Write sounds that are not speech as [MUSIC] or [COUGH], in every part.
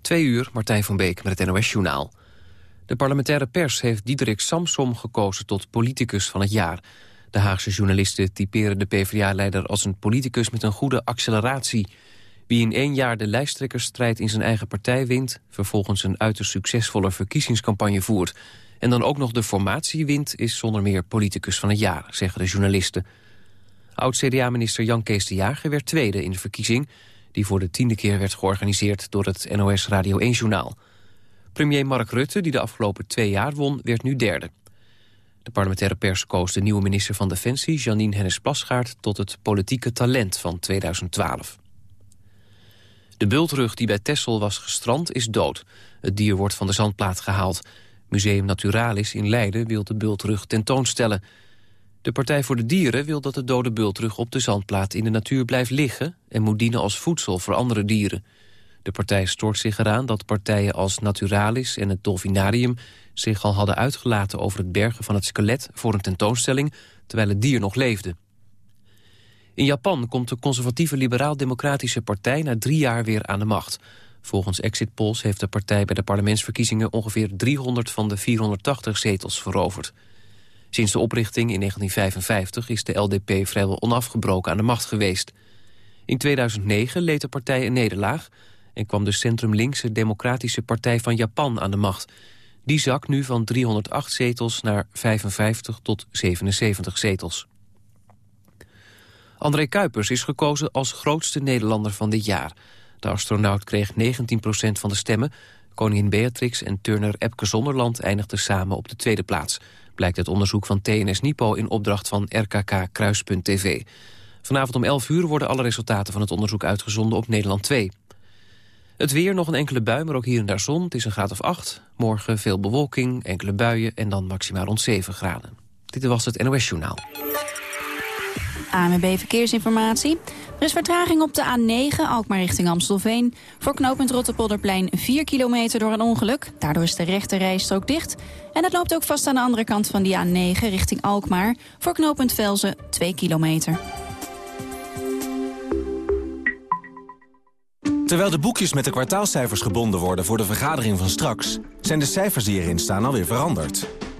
Twee uur, Martijn van Beek met het NOS-journaal. De parlementaire pers heeft Diederik Samsom gekozen tot politicus van het jaar. De Haagse journalisten typeren de PvdA-leider als een politicus met een goede acceleratie. Wie in één jaar de lijsttrekkersstrijd in zijn eigen partij wint... vervolgens een uiterst succesvolle verkiezingscampagne voert... en dan ook nog de formatie wint, is zonder meer politicus van het jaar, zeggen de journalisten. Oud-CDA-minister Jan Kees de Jager werd tweede in de verkiezing... die voor de tiende keer werd georganiseerd door het NOS Radio 1-journaal. Premier Mark Rutte, die de afgelopen twee jaar won, werd nu derde. De parlementaire pers koos de nieuwe minister van Defensie... Janine Hennis-Plasgaard tot het politieke talent van 2012. De bultrug die bij Texel was gestrand is dood. Het dier wordt van de zandplaat gehaald. Museum Naturalis in Leiden wil de bultrug tentoonstellen. De Partij voor de Dieren wil dat de dode bultrug op de zandplaat in de natuur blijft liggen... en moet dienen als voedsel voor andere dieren. De partij stoort zich eraan dat partijen als Naturalis en het Dolfinarium... zich al hadden uitgelaten over het bergen van het skelet voor een tentoonstelling... terwijl het dier nog leefde. In Japan komt de conservatieve liberaal-democratische partij... na drie jaar weer aan de macht. Volgens exit polls heeft de partij bij de parlementsverkiezingen... ongeveer 300 van de 480 zetels veroverd. Sinds de oprichting in 1955 is de LDP vrijwel onafgebroken aan de macht geweest. In 2009 leed de partij een nederlaag en kwam de centrum-linkse Democratische Partij van Japan aan de macht. Die zak nu van 308 zetels naar 55 tot 77 zetels. André Kuipers is gekozen als grootste Nederlander van dit jaar. De astronaut kreeg 19% van de stemmen. Koningin Beatrix en Turner Epke Zonderland eindigden samen op de tweede plaats. Blijkt uit onderzoek van TNS Nipo in opdracht van RKK Kruis.tv. Vanavond om 11 uur worden alle resultaten van het onderzoek uitgezonden op Nederland 2. Het weer, nog een enkele bui, maar ook hier en daar zon. Het is een graad of 8. Morgen veel bewolking, enkele buien en dan maximaal rond 7 graden. Dit was het NOS Journaal. AMB Verkeersinformatie. Er is vertraging op de A9, Alkmaar richting Amstelveen. Voor knooppunt Rotterpolderplein 4 kilometer door een ongeluk. Daardoor is de rechte rijstrook dicht. En het loopt ook vast aan de andere kant van die A9 richting Alkmaar. Voor knooppunt Velzen 2 kilometer. Terwijl de boekjes met de kwartaalcijfers gebonden worden voor de vergadering van straks... zijn de cijfers die erin staan alweer veranderd.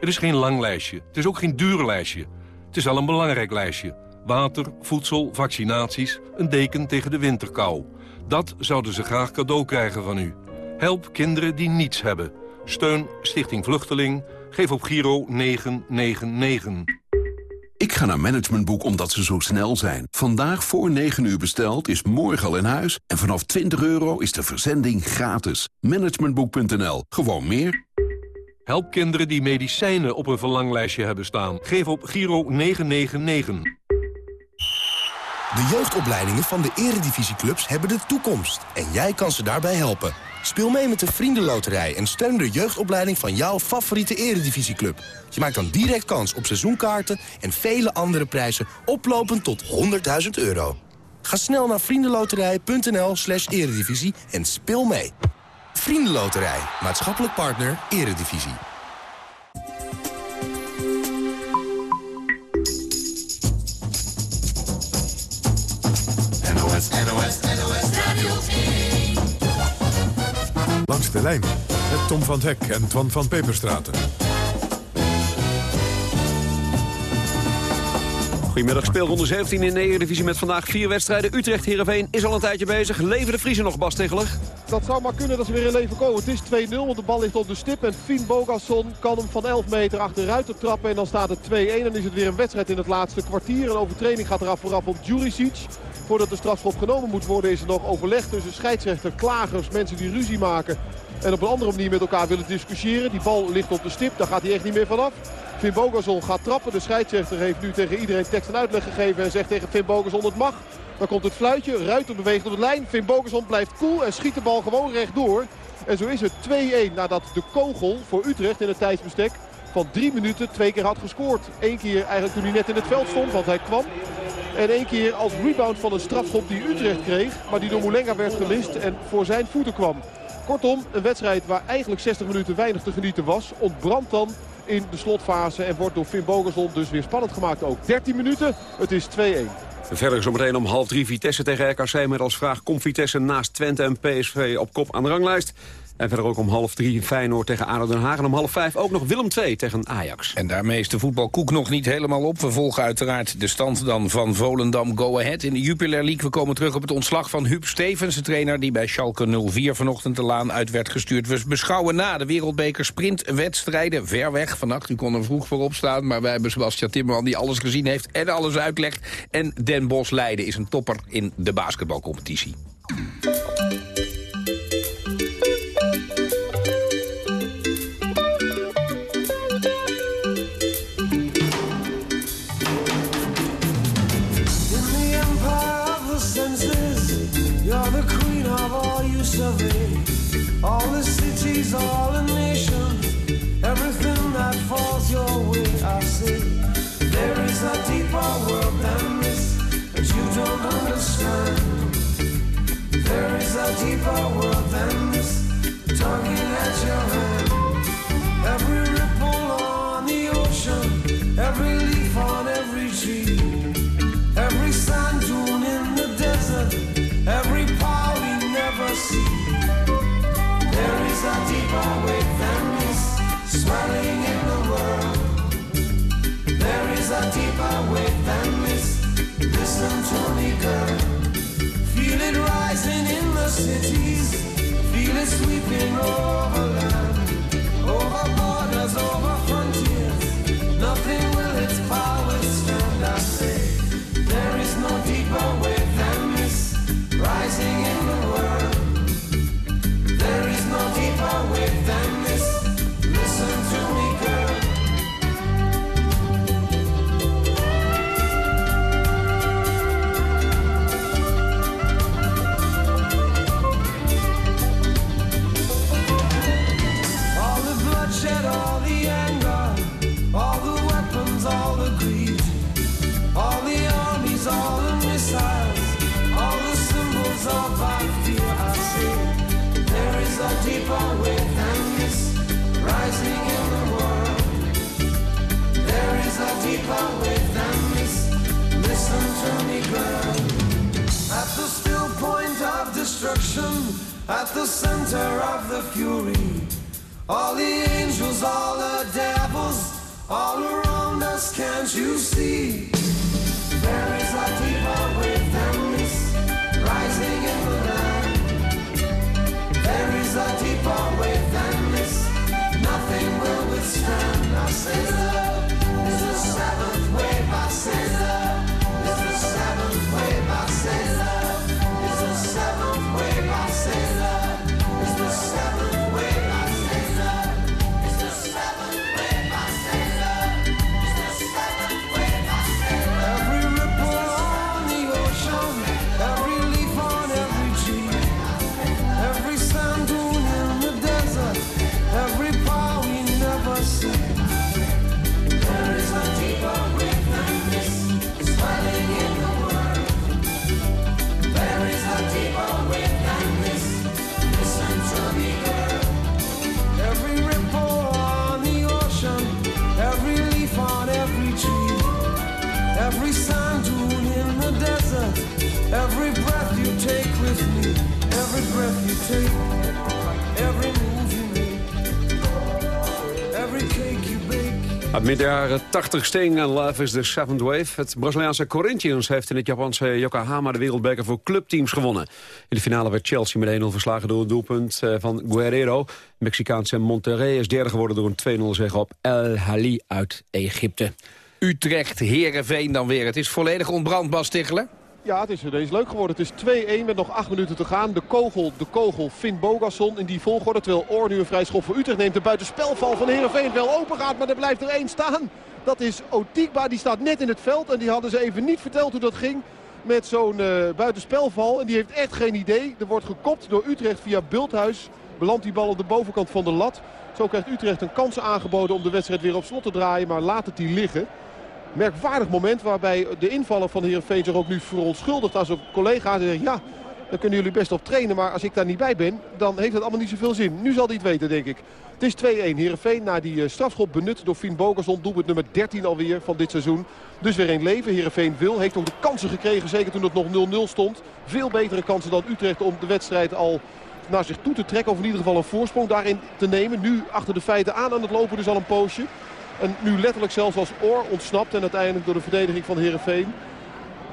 Het is geen lang lijstje. Het is ook geen duur lijstje. Het is al een belangrijk lijstje. Water, voedsel, vaccinaties, een deken tegen de winterkou. Dat zouden ze graag cadeau krijgen van u. Help kinderen die niets hebben. Steun Stichting Vluchteling. Geef op Giro 999. Ik ga naar Managementboek omdat ze zo snel zijn. Vandaag voor 9 uur besteld is morgen al in huis. En vanaf 20 euro is de verzending gratis. Managementboek.nl. Gewoon meer. Help kinderen die medicijnen op een verlanglijstje hebben staan. Geef op Giro 999. De jeugdopleidingen van de eredivisieclubs hebben de toekomst. En jij kan ze daarbij helpen. Speel mee met de Vriendenloterij en steun de jeugdopleiding van jouw favoriete eredivisieclub. Je maakt dan direct kans op seizoenkaarten en vele andere prijzen oplopend tot 100.000 euro. Ga snel naar vriendenloterij.nl slash eredivisie en speel mee. Vriendenloterij, maatschappelijk partner, eredivisie. NOS, NOS, NOS Radio 1. Langs de lijn met Tom van Hek en Twan van Peperstraten. Goedemiddag, speelronde 17 in de Eredivisie met vandaag vier wedstrijden. Utrecht-Heerenveen is al een tijdje bezig. Leven de Vriezen nog, Bas Tegeler? dat zou maar kunnen dat ze weer in leven komen. Het is 2-0, want de bal ligt op de stip. En Finn Bogasson kan hem van 11 meter achteruit te trappen. En dan staat het 2-1. En is het weer een wedstrijd in het laatste kwartier. Een overtreding gaat eraf vooraf op Juricic. Voordat de strafschop genomen moet worden is er nog overleg tussen scheidsrechter, klagers, mensen die ruzie maken. En op een andere manier met elkaar willen discussiëren. Die bal ligt op de stip, daar gaat hij echt niet meer vanaf. Finn Bogasson gaat trappen. De scheidsrechter heeft nu tegen iedereen tekst en uitleg gegeven. En zegt tegen Finn Bogasson het mag. Dan komt het fluitje. Ruiter beweegt op de lijn. Finn Bogasson blijft cool en schiet de bal gewoon rechtdoor. En zo is het 2-1 nadat de kogel voor Utrecht in het tijdsbestek van drie minuten twee keer had gescoord. Eén keer eigenlijk toen hij net in het veld stond, want hij kwam. En één keer als rebound van een strafschop die Utrecht kreeg. Maar die door Moulenga werd gemist en voor zijn voeten kwam. Kortom, een wedstrijd waar eigenlijk 60 minuten weinig te genieten was. Ontbrandt dan in de slotfase en wordt door Finn Bogerson dus weer spannend gemaakt ook. 13 minuten, het is 2-1. Verder zometeen om half drie Vitesse tegen RKC met als vraag... komt Vitesse naast Twente en PSV op kop aan de ranglijst? En verder ook om half drie Feyenoord tegen ADO Den Haag. En om half vijf ook nog Willem II tegen Ajax. En daarmee is de voetbalkoek nog niet helemaal op. We volgen uiteraard de stand dan van Volendam Go Ahead in de Jupiler League. We komen terug op het ontslag van Huub Stevens, de trainer... die bij Schalke 04 vanochtend de laan uit werd gestuurd. We beschouwen na de wereldbeker sprintwedstrijden ver weg. Vannacht, u kon er vroeg voor opstaan, maar wij hebben Sebastian Timmerman... die alles gezien heeft en alles uitlegt. En Den Bosch Leiden is een topper in de basketbalcompetitie. All the cities, all the nations, everything that falls your way, I say. There is a deeper world than this that you don't understand. There is a deeper world than this, tugging cities. Feel it sweeping over land, over midden jaren 80 Sting en Love is the Seventh Wave. Het Braziliaanse Corinthians heeft in het Japanse Yokohama de wereldbeker voor clubteams gewonnen. In de finale werd Chelsea met 1-0 verslagen door het doelpunt eh, van Guerrero. Mexicaanse Monterrey is derde geworden door een 2-0 zege op El Hali uit Egypte. Utrecht, Herenveen dan weer. Het is volledig ontbrand, Bas Tichelen. Ja, het is ineens leuk geworden. Het is 2-1 met nog 8 minuten te gaan. De kogel, de kogel, Finn Bogasson in die volgorde. Terwijl Oor nu een vrij schop voor Utrecht neemt. De buitenspelval van Heerenveen wel open gaat, maar er blijft er één staan. Dat is Otikba, die staat net in het veld. En die hadden ze even niet verteld hoe dat ging met zo'n uh, buitenspelval. En die heeft echt geen idee. Er wordt gekopt door Utrecht via Bulthuis. Belandt die bal op de bovenkant van de lat. Zo krijgt Utrecht een kans aangeboden om de wedstrijd weer op slot te draaien. Maar laat het die liggen. Merkwaardig moment waarbij de invaller van Heerenveen zich ook nu verontschuldigt aan zijn collega. Hij zegt, ja, daar kunnen jullie best op trainen. Maar als ik daar niet bij ben, dan heeft het allemaal niet zoveel zin. Nu zal hij het weten, denk ik. Het is 2-1. Heerenveen na die strafschop benut door Fien Bogerson. Doelpunt nummer 13 alweer van dit seizoen. Dus weer een leven. Heerenveen wil. Heeft ook de kansen gekregen. Zeker toen het nog 0-0 stond. Veel betere kansen dan Utrecht om de wedstrijd al naar zich toe te trekken. Of in ieder geval een voorsprong daarin te nemen. Nu achter de feiten aan aan het lopen dus al een poosje. En nu letterlijk zelfs als oor ontsnapt. En uiteindelijk door de verdediging van Heerenveen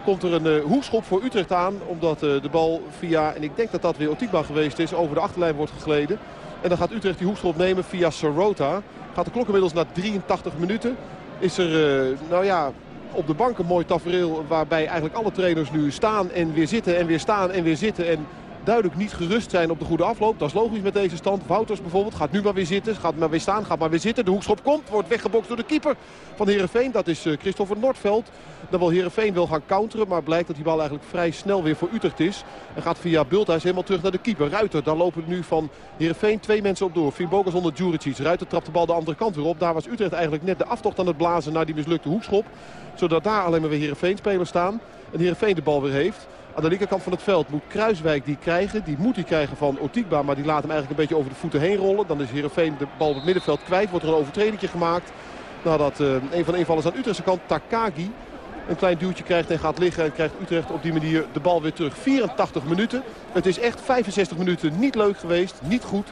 komt er een uh, hoekschop voor Utrecht aan. Omdat uh, de bal via, en ik denk dat dat weer Otikba geweest is, over de achterlijn wordt gegleden. En dan gaat Utrecht die hoekschop nemen via Sorota. Gaat de klok inmiddels naar 83 minuten. Is er, uh, nou ja, op de bank een mooi tafereel waarbij eigenlijk alle trainers nu staan en weer zitten en weer staan en weer zitten. En duidelijk niet gerust zijn op de goede afloop. Dat is logisch met deze stand. Wouters bijvoorbeeld gaat nu maar weer zitten. Gaat maar weer staan, gaat maar weer zitten. De hoekschop komt, wordt weggebokst door de keeper van Heerenveen. Dat is Christopher Noordveld. Dan wil Heerenveen wil gaan counteren. Maar blijkt dat die bal eigenlijk vrij snel weer voor Utrecht is. En gaat via Bulthuis helemaal terug naar de keeper. Ruiter, daar lopen nu van Heerenveen twee mensen op door. Fien Bogas onder Djuricic. Ruiter trapt de bal de andere kant weer op. Daar was Utrecht eigenlijk net de aftocht aan het blazen naar die mislukte hoekschop. Zodat daar alleen maar weer Heerenveen spelers staan. En Heerenveen de bal weer heeft. Aan de linkerkant van het veld moet Kruiswijk die krijgen. Die moet hij krijgen van Otikba, maar die laat hem eigenlijk een beetje over de voeten heen rollen. Dan is Heerenveen de bal op het middenveld kwijt. Wordt er een overtreding gemaakt. Nadat uh, een van de invallers aan Utrechtse kant, Takagi, een klein duwtje krijgt en gaat liggen. En krijgt Utrecht op die manier de bal weer terug. 84 minuten. Het is echt 65 minuten niet leuk geweest. Niet goed.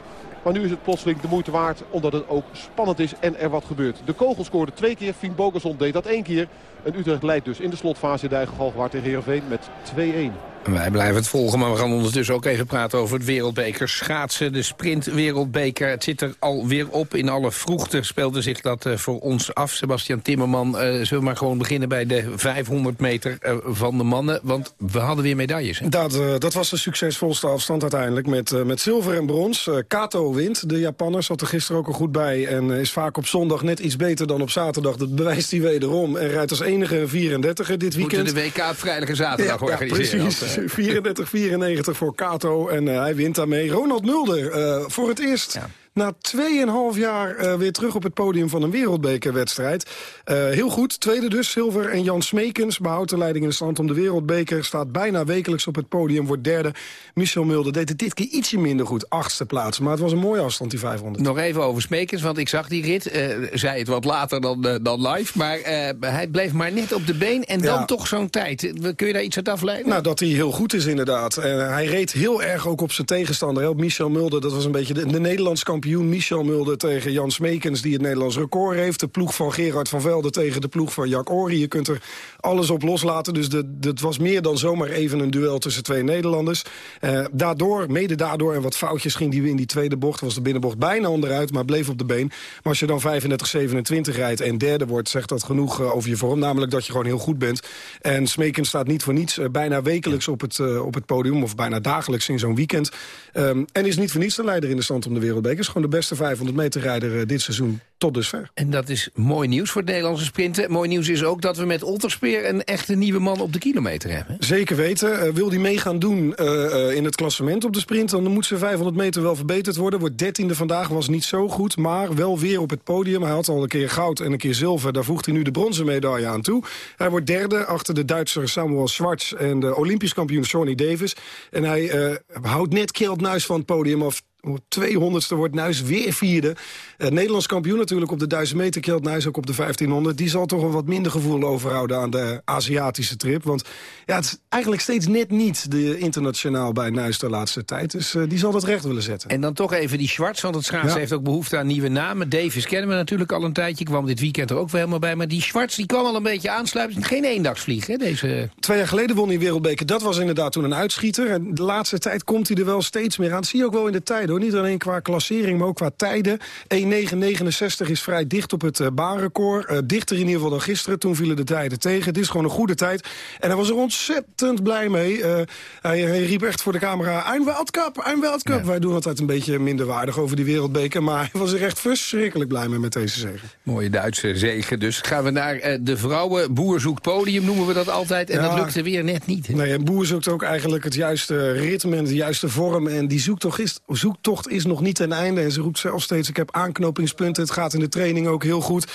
Maar nu is het plotseling de moeite waard omdat het ook spannend is en er wat gebeurt. De kogel scoorde twee keer. Fien Bogerson deed dat één keer. En Utrecht leidt dus in de slotfase in de eigen tegen Heerenveen met 2-1. Wij blijven het volgen, maar we gaan ondertussen ook even praten over het wereldbeker schaatsen. De sprint wereldbeker, het zit er alweer op. In alle vroegte speelde zich dat uh, voor ons af. Sebastian Timmerman, uh, zullen we maar gewoon beginnen bij de 500 meter uh, van de mannen. Want we hadden weer medailles. Hè? Dat, dat was de succesvolste afstand uiteindelijk met, met zilver en brons. Kato wint, de Japanner, zat er gisteren ook al goed bij. En is vaak op zondag net iets beter dan op zaterdag. Dat bewijst hij wederom. En rijdt als enige 34 dit weekend. Moeten de WK op vrijdag en zaterdag ja, organiseren. Ja, precies. [LAUGHS] 34-94 voor Kato. En uh, hij wint daarmee. Ronald Mulder, uh, voor het eerst... Ja na 2,5 jaar uh, weer terug op het podium van een wereldbekerwedstrijd. Uh, heel goed, tweede dus, zilver. En Jan Smekens behoudt de leiding in de stand om de wereldbeker. Staat bijna wekelijks op het podium, wordt derde. Michel Mulder deed het dit keer ietsje minder goed, achtste plaats. Maar het was een mooie afstand, die 500. Nog even over Smekens, want ik zag die rit. Uh, zei het wat later dan, dan live. Maar hij bleef maar net op de been en dan ja. toch zo'n tijd. Kun je daar iets uit afleiden? Nou, dat hij heel goed is inderdaad. hij reed heel erg ook op zijn tegenstander. Michel Mulder, dat was een beetje de, de Nederlands kampioen kampioen Michel Mulder tegen Jan Smekens... die het Nederlands record heeft. De ploeg van Gerard van Velde tegen de ploeg van Jack Ory. Je kunt er alles op loslaten. Dus het was meer dan zomaar even een duel tussen twee Nederlanders. Uh, daardoor, mede daardoor en wat foutjes ging die we in die tweede bocht... was de binnenbocht bijna onderuit, maar bleef op de been. Maar als je dan 35-27 rijdt en derde wordt... zegt dat genoeg uh, over je vorm. Namelijk dat je gewoon heel goed bent. En Smekens staat niet voor niets uh, bijna wekelijks op het, op het podium... of bijna dagelijks in zo'n weekend. Um, en is niet voor niets de leider in de stand om de wereldbeker gewoon de beste 500 meter rijder dit seizoen tot dusver. En dat is mooi nieuws voor het Nederlandse sprinten. Mooi nieuws is ook dat we met Otterspeer een echte nieuwe man op de kilometer hebben. Zeker weten. Uh, wil hij mee gaan doen uh, uh, in het klassement op de sprint... dan moet zijn 500 meter wel verbeterd worden. Wordt dertiende vandaag, was niet zo goed, maar wel weer op het podium. Hij had al een keer goud en een keer zilver. Daar voegt hij nu de bronzen medaille aan toe. Hij wordt derde achter de Duitser Samuel Schwartz... en de Olympisch kampioen Shawnee Davis. En hij houdt net Kjeld Nuis van het podium af 200ste wordt Nuis weer vierde. Uh, Nederlands kampioen, natuurlijk op de 1000 meter. Kjeld Nijs ook op de 1500. Die zal toch een wat minder gevoel overhouden aan de Aziatische trip. Want ja, het is eigenlijk steeds net niet de internationaal bij Nijs de laatste tijd. Dus uh, die zal dat recht willen zetten. En dan toch even die Schwartz, want het schaatsen ja. heeft ook behoefte aan nieuwe namen. Davis kennen we natuurlijk al een tijdje. Kwam dit weekend er ook weer helemaal bij. Maar die Schwartz die kwam al een beetje aansluiten. Geen eendagsvlieg, hè? Deze... Twee jaar geleden won hij wereldbeker. Dat was inderdaad toen een uitschieter. En de laatste tijd komt hij er wel steeds meer aan. Dat zie je ook wel in de tijden, hoor. Niet alleen qua klassering, maar ook qua tijden. 1.969 is vrij dicht op het uh, baanrecord. Uh, dichter in ieder geval dan gisteren. Toen vielen de tijden tegen. Het is gewoon een goede tijd. En hij was er ontzettend blij mee. Uh, hij, hij, riep echt voor de camera... Ein Weltcup, ein Weltcup. Ja. Wij doen altijd een beetje minderwaardig over die wereldbeker. Maar hij was er echt verschrikkelijk blij mee met deze zegen. Mooie Duitse zegen. Dus gaan we naar de vrouwen. Boer zoekt podium, noemen we dat altijd. En ja. dat lukte weer net niet. Nee, en Boer zoekt ook eigenlijk het juiste ritme en de juiste vorm. En die zoektocht is, zoektocht is nog niet ten einde. En ze roept zelf steeds, ik heb aanknopingspunten. Het gaat in de training ook heel goed.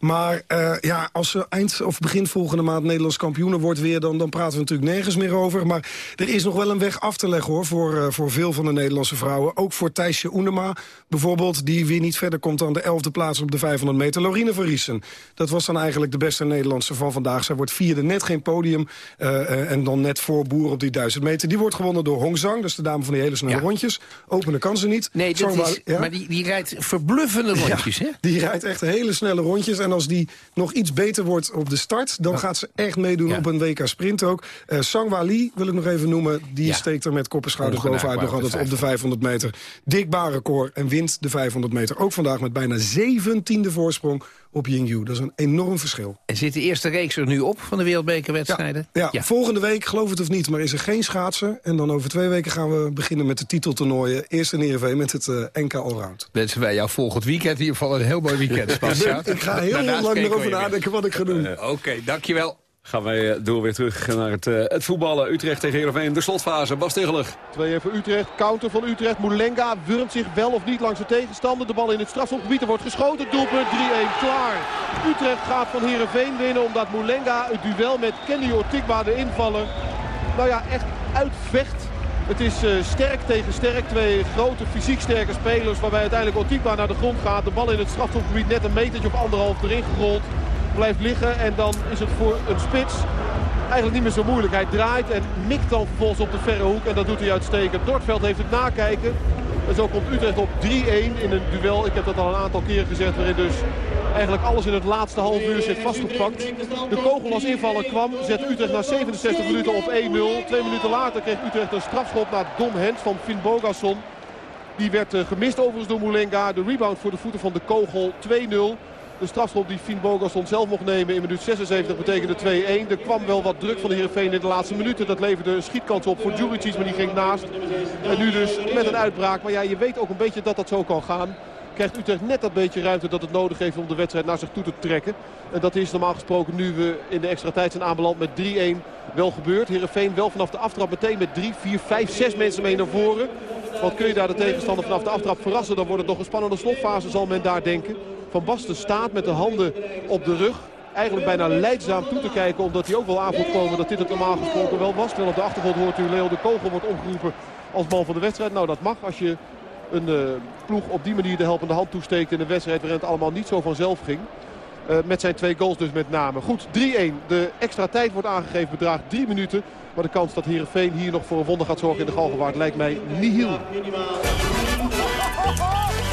Maar uh, ja, als ze eind of begin volgende maand Nederlands kampioenen wordt weer... Dan, dan praten we natuurlijk nergens meer over. Maar er is nog wel een weg af te leggen hoor, voor, uh, voor veel van de Nederlandse vrouwen. Ook voor Thijsje Oenema bijvoorbeeld, die weer niet verder komt dan de elfde plaats op de 500 meter. Lorine van Riesen, dat was dan eigenlijk de beste Nederlandse van vandaag. Zij wordt vierde, net geen podium. Uh, en dan net voor Boer op die 1000 meter. Die wordt gewonnen door Hong Zhang, is de dame van die hele snelle ja. rondjes. Openen kan ze niet. Nee, dat is, ja? maar die, die rijdt verbluffende rondjes, ja, hè? Die rijdt echt hele snelle rondjes. En als die nog iets beter wordt op de start... dan gaat ze echt meedoen op een WK Sprint ook. Uh, Sangwa Lee wil ik nog even noemen. Die steekt er met kop en schouders bovenuit nog altijd op de 500 meter. Dik baanrecord en wint de 500 meter. Ook vandaag met bijna 17e voorsprong op Yingyu. Dat is een enorm verschil. En zit de eerste reeks er nu op van de wereldbekerwedstrijden? Ja, ja, ja, volgende week, geloof het of niet, maar is er geen schaatsen. En dan over twee weken gaan we beginnen met de titeltoernooien. Eerst in Ereveen met het uh, NK Allround. Wensen wij jou volgend weekend in ieder geval een heel mooi weekend, [LAUGHS] Sebastian. ik ga heel lang erover nadenken wat ik ga doen. Uh, Oké, okay, dankjewel. Gaan wij door weer terug naar het, uh, het voetballen. Utrecht tegen Heerenveen, de slotfase. Bas Tegelig. 2 voor Utrecht, counter van Utrecht. Moulenga wurmt zich wel of niet langs de tegenstander. De bal in het strafschopgebied, er wordt geschoten. Doelpunt 3-1, klaar. Utrecht gaat van Heerenveen winnen omdat Moulenga het duel met Kenny Ortigba, de invaller, nou ja, echt uitvecht. Het is uh, sterk tegen sterk. Twee grote fysiek sterke spelers waarbij uiteindelijk Ortigba naar de grond gaat. De bal in het strafschopgebied net een metertje of anderhalf erin gerold blijft liggen. En dan is het voor een spits eigenlijk niet meer zo moeilijk. Hij draait en mikt dan vervolgens op de verre hoek. En dat doet hij uitstekend. Dortveld heeft het nakijken. En zo komt Utrecht op 3-1 in een duel. Ik heb dat al een aantal keer gezegd. Waarin dus eigenlijk alles in het laatste half uur zit vastgepakt. De kogel als invaller kwam. Zet Utrecht na 67 minuten op 1-0. Twee minuten later kreeg Utrecht een strafschop naar Dom Hens van Finn Bogasson. Die werd uh, gemist overigens door Moulenga. De rebound voor de voeten van de kogel 2-0. De strafschop die Finn Bogasson zelf mocht nemen in minuut 76 betekende 2-1. Er kwam wel wat druk van de Heerenveen in de laatste minuten. Dat leverde een schietkans op voor Djuricic, maar die ging naast. En nu dus met een uitbraak. Maar ja, je weet ook een beetje dat dat zo kan gaan. Krijgt Utrecht net dat beetje ruimte dat het nodig heeft om de wedstrijd naar zich toe te trekken. En dat is normaal gesproken nu we in de extra tijd zijn aanbeland met 3-1 wel gebeurd. Heerenveen wel vanaf de aftrap meteen met 3, 4, 5, 6 mensen mee naar voren. Want kun je daar de tegenstander vanaf de aftrap verrassen, dan wordt het nog een spannende slotfase zal men daar denken. Van Basten staat met de handen op de rug. Eigenlijk bijna leidzaam toe te kijken. Omdat hij ook wel aan moet komen dat dit het normaal gesproken wel was. Terwijl op de achtergrond hoort u Leo de Kogel wordt omgeroepen als man van de wedstrijd. Nou dat mag als je een uh, ploeg op die manier de helpende hand toesteekt in een wedstrijd waarin het allemaal niet zo vanzelf ging. Uh, met zijn twee goals dus met name. Goed, 3-1. De extra tijd wordt aangegeven, bedraagt 3 minuten. Maar de kans dat Heerenveen hier nog voor een wonder gaat zorgen in de Galgenwaard lijkt mij nihil. [LAUGHS]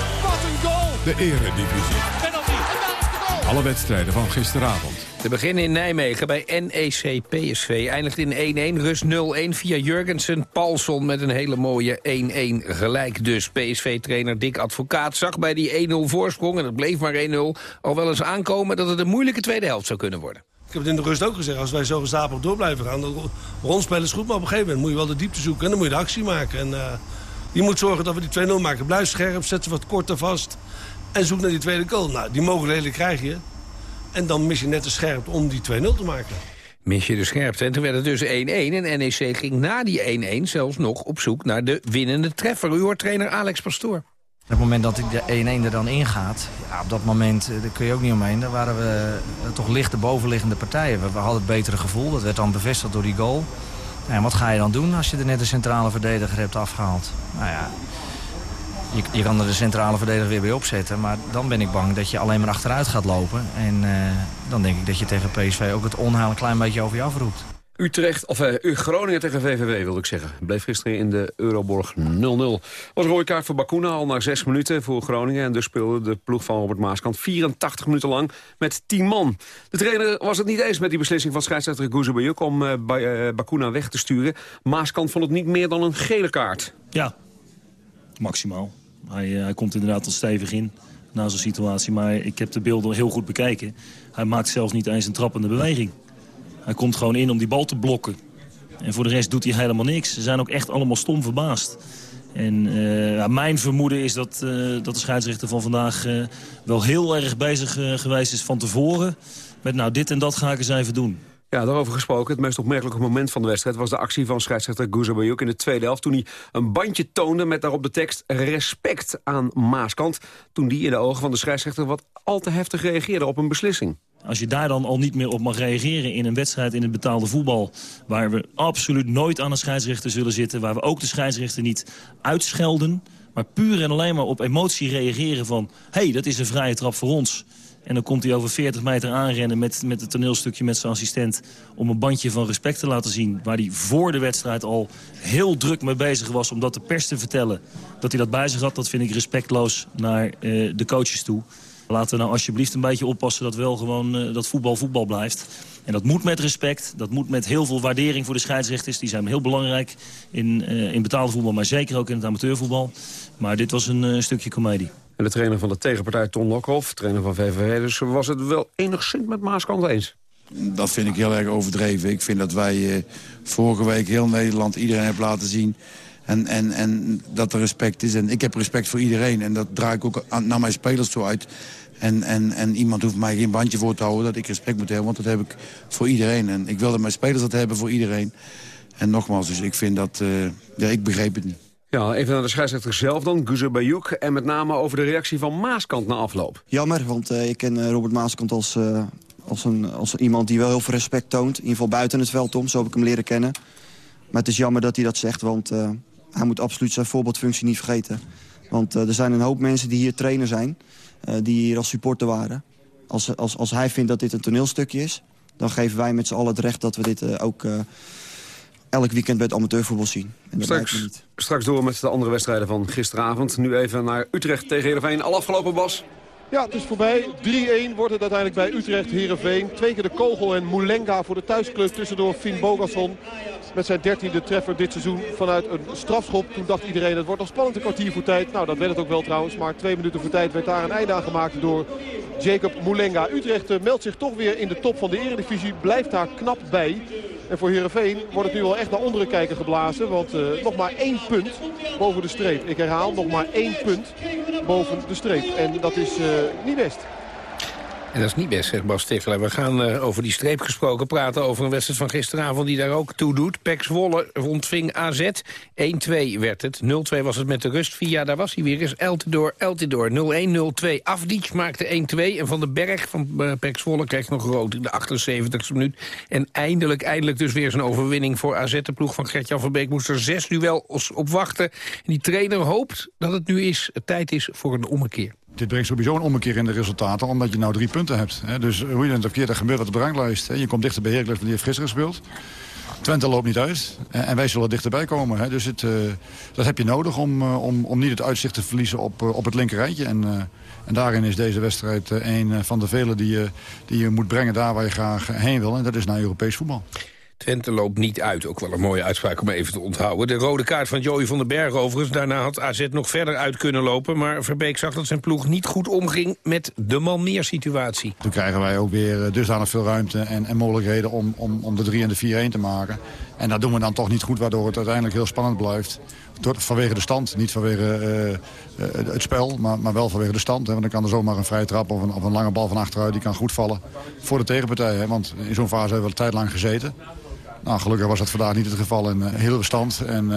De eredivisie. Alle wedstrijden van gisteravond. Te beginnen in Nijmegen bij NEC PSV. Eindigt in 1-1, rust 0-1 via Jurgensen. Paulson met een hele mooie 1-1 gelijk dus. PSV-trainer Dick Advocaat zag bij die 1-0 voorsprong... en het bleef maar 1-0, al wel eens aankomen... dat het een moeilijke tweede helft zou kunnen worden. Ik heb het in de rust ook gezegd, als wij zo gestapeld door blijven gaan... dan rondspelen is goed, maar op een gegeven moment moet je wel de diepte zoeken... en dan moet je de actie maken. En, uh, je moet zorgen dat we die 2-0 maken. Blijf scherp, zet ze wat korter vast... En zoek naar die tweede goal. Nou, die mogelijkheden krijg je. En dan mis je net de scherpte om die 2-0 te maken. Mis je de scherpte. En toen werd het dus 1-1. En NEC ging na die 1-1 zelfs nog op zoek naar de winnende treffer. U hoort trainer Alex Pastoor. Op het moment dat de 1-1 er dan ingaat, ja, op dat moment daar kun je ook niet omheen. Daar waren we toch lichte bovenliggende partijen. We, we hadden het betere gevoel, dat werd dan bevestigd door die goal. En wat ga je dan doen als je er net een centrale verdediger hebt afgehaald? Nou ja, je, je kan er de centrale verdediger weer bij opzetten. Maar dan ben ik bang dat je alleen maar achteruit gaat lopen. En dan denk ik dat je tegen PSV ook het onheil een klein beetje over je afroept. Utrecht, of uh, Groningen tegen VVW wilde ik zeggen. Bleef gisteren in de Euroborg 0-0. Was een rode kaart voor Bakuna al na zes minuten voor Groningen. En dus speelde de ploeg van Robert Maaskant 84 minuten lang met 10 man. De trainer was het niet eens met die beslissing van scheidsrechter Goezebejuk... om uh, Bakuna weg te sturen. Maaskant vond het niet meer dan een gele kaart. Ja, maximaal. Hij, hij komt inderdaad al stevig in na zo'n situatie. Maar ik heb de beelden heel goed bekeken. Hij maakt zelfs niet eens een trappende beweging. Hij komt gewoon in om die bal te blokken. En voor de rest doet hij helemaal niks. Ze zijn ook echt allemaal stom verbaasd. En ja, mijn vermoeden is dat, uh, dat de scheidsrechter van vandaag wel heel erg bezig geweest is van tevoren. Met nou dit en dat ga ik eens even doen. Ja, daarover gesproken. Het meest opmerkelijke moment van de wedstrijd... was de actie van scheidsrechter Guzabayuk in de tweede helft... toen hij een bandje toonde met daarop de tekst... respect aan Maaskant... toen die in de ogen van de scheidsrechter wat al te heftig reageerde op een beslissing. Als je daar dan al niet meer op mag reageren in een wedstrijd in het betaalde voetbal... waar we absoluut nooit aan een scheidsrechter zullen zitten... waar we ook de scheidsrechter niet uitschelden... maar puur en alleen maar op emotie reageren van... hé, hey, dat is een vrije trap voor ons... En dan komt hij over 40 meter aanrennen met, met het toneelstukje met zijn assistent... om een bandje van respect te laten zien... waar hij voor de wedstrijd al heel druk mee bezig was... om dat de pers te vertellen dat hij dat bij zich had. Dat vind ik respectloos naar uh, de coaches toe. Laten we nou alsjeblieft een beetje oppassen dat wel gewoon uh, dat voetbal voetbal blijft. En dat moet met respect, dat moet met heel veel waardering voor de scheidsrechters. Die zijn heel belangrijk in, uh, in betaalde voetbal, maar zeker ook in het amateurvoetbal. Maar dit was een stukje comedie. En de trainer van de tegenpartij, Ton Lokhoff, trainer van VVV... dus was het wel enigszins met Maaskant eens? Dat vind ik heel erg overdreven. Ik vind dat wij uh, vorige week heel Nederland iedereen hebben laten zien... En, en, en dat er respect is. En ik heb respect voor iedereen. En dat draai ik ook aan, naar mijn spelers toe uit. En, en, en iemand hoeft mij geen bandje voor te houden dat ik respect moet hebben. Want dat heb ik voor iedereen. En ik wil dat mijn spelers dat hebben voor iedereen. En nogmaals, dus ik vind dat... Uh, ja, ik begreep het niet. Ja, even naar de scheidsrechter zelf dan, Guzer Bayouk. En met name over de reactie van Maaskant na afloop. Jammer, want uh, ik ken uh, Robert Maaskant als, uh, als, een, als iemand die wel heel veel respect toont. In ieder geval buiten het veld om, zo heb ik hem leren kennen. Maar het is jammer dat hij dat zegt, want hij moet absoluut zijn voorbeeldfunctie niet vergeten. Want er zijn een hoop mensen die hier trainer zijn, die hier als supporter waren. Als, als, als hij vindt dat dit een toneelstukje is, dan geven wij met z'n allen het recht dat we dit ook elk weekend bij het amateurvoetbal zien. En dat straks, niet. straks door met de andere wedstrijden van gisteravond. Nu even naar Utrecht tegen Heerenveen. Al afgelopen, Bas? Ja, het is voorbij. 3-1 wordt het uiteindelijk bij Utrecht Heerenveen. Twee keer de kogel en Moulenga voor de thuisclub. Tussendoor Finn Bogasson met zijn dertiende treffer dit seizoen vanuit een strafschop. Toen dacht iedereen het wordt nog spannend een kwartier voor tijd. Nou, dat werd het ook wel trouwens. Maar twee minuten voor tijd werd daar een einde aan gemaakt door Jacob Moulenga. Utrecht meldt zich toch weer in de top van de eredivisie. Blijft daar knap bij. En voor Heerenveen wordt het nu wel echt naar onderen kijken geblazen. Want uh, nog maar één punt boven de streep. Ik herhaal, nog maar één punt boven de streep. En dat is uh, niet best. En dat is niet best, zegt Bas Tichler. We gaan uh, over die streep gesproken praten over een wedstrijd van gisteravond... die daar ook toe doet. Pek Zwolle ontving AZ. 1-2 werd het. 0-2 was het met de rust. Via, daar was hij weer eens. Eltidoor, Eltidoor. 0-1, 0-2. Afdic maakte 1-2. En Van den Berg van uh, Pek Zwolle kreeg nog rood in de 78e minuut. En eindelijk, eindelijk dus weer zijn overwinning voor AZ. De ploeg van Gertjan van Beek moest er zes duels op wachten. En die trainer hoopt dat het nu is, tijd is voor een ommekeer. Dit brengt sowieso een ommekeer in de resultaten, omdat je nou drie punten hebt. Dus hoe je het ook keer, dat gebeurt op de ranglijst. Je komt dichter bij Heracles, die heeft gisteren gespeeld. Twente loopt niet uit en wij zullen dichterbij komen. Dus het, uh, dat heb je nodig om, uh, om, om niet het uitzicht te verliezen op, op het linkerrijtje. En, en daarin is deze wedstrijd een van de vele die die je moet brengen daar waar je graag heen wil. En dat is naar Europees voetbal. Twente loopt niet uit. Ook wel een mooie uitspraak om even te onthouden. De rode kaart van Joey van den Berg overigens. Daarna had AZ nog verder uit kunnen lopen. Maar Verbeek zag dat zijn ploeg niet goed omging met de man meer situatie. Toen krijgen wij ook weer dusdanig veel ruimte en, en mogelijkheden om, om, om de 3 en de 4-1 te maken. En dat doen we dan toch niet goed, waardoor het uiteindelijk heel spannend blijft. Vanwege de stand, niet vanwege uh, uh, het spel, maar, maar wel vanwege de stand. Hè, want dan kan er zomaar een vrije trap of een, of een lange bal van achteruit... die kan goed vallen voor de tegenpartij. Hè, want in zo'n fase hebben we een tijd lang gezeten. Nou, gelukkig was dat vandaag niet het geval in uh, heel de stand. En,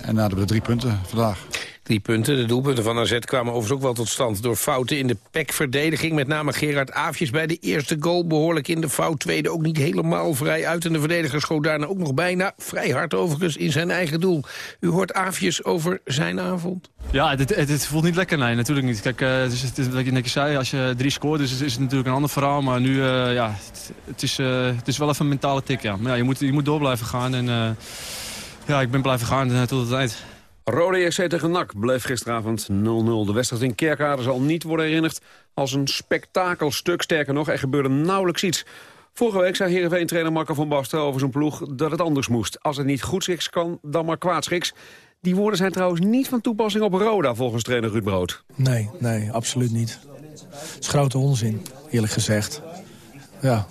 en hadden we de drie punten vandaag. Drie punten. De doelpunten van AZ kwamen overigens ook wel tot stand... door fouten in de PEC-verdediging. Met name Gerard Aafjes bij de eerste goal. Behoorlijk in de fout. Tweede ook niet helemaal vrij uit. En de verdediger schoot daarna ook nog bijna, vrij hard overigens, in zijn eigen doel. U hoort Aafjes over zijn avond. Ja, het, het, voelt niet lekker, nee, natuurlijk niet. Kijk, uh, het is, wat je net zei, als je drie scoort, dus is het natuurlijk een ander verhaal. Maar nu, uh, ja, het, is, uh, het is wel even een mentale tik, ja. Maar ja, je moet, je moet door blijven gaan en ja, ik ben blijven gaan tot het eind. Rode JC tegen NAC bleef gisteravond 0-0. De wedstrijd in Kerkrade zal niet worden herinnerd als een spektakelstuk. Sterker nog, er gebeurde nauwelijks iets. Vorige week zei Heerenveen-trainer Marco van Basten over zijn ploeg dat het anders moest. Als het niet goedschiks kan, dan maar kwaadschiks. Die woorden zijn trouwens niet van toepassing op Roda, volgens trainer Ruud Brood. Nee, nee, absoluut niet. Het is grote onzin, eerlijk gezegd. Ja,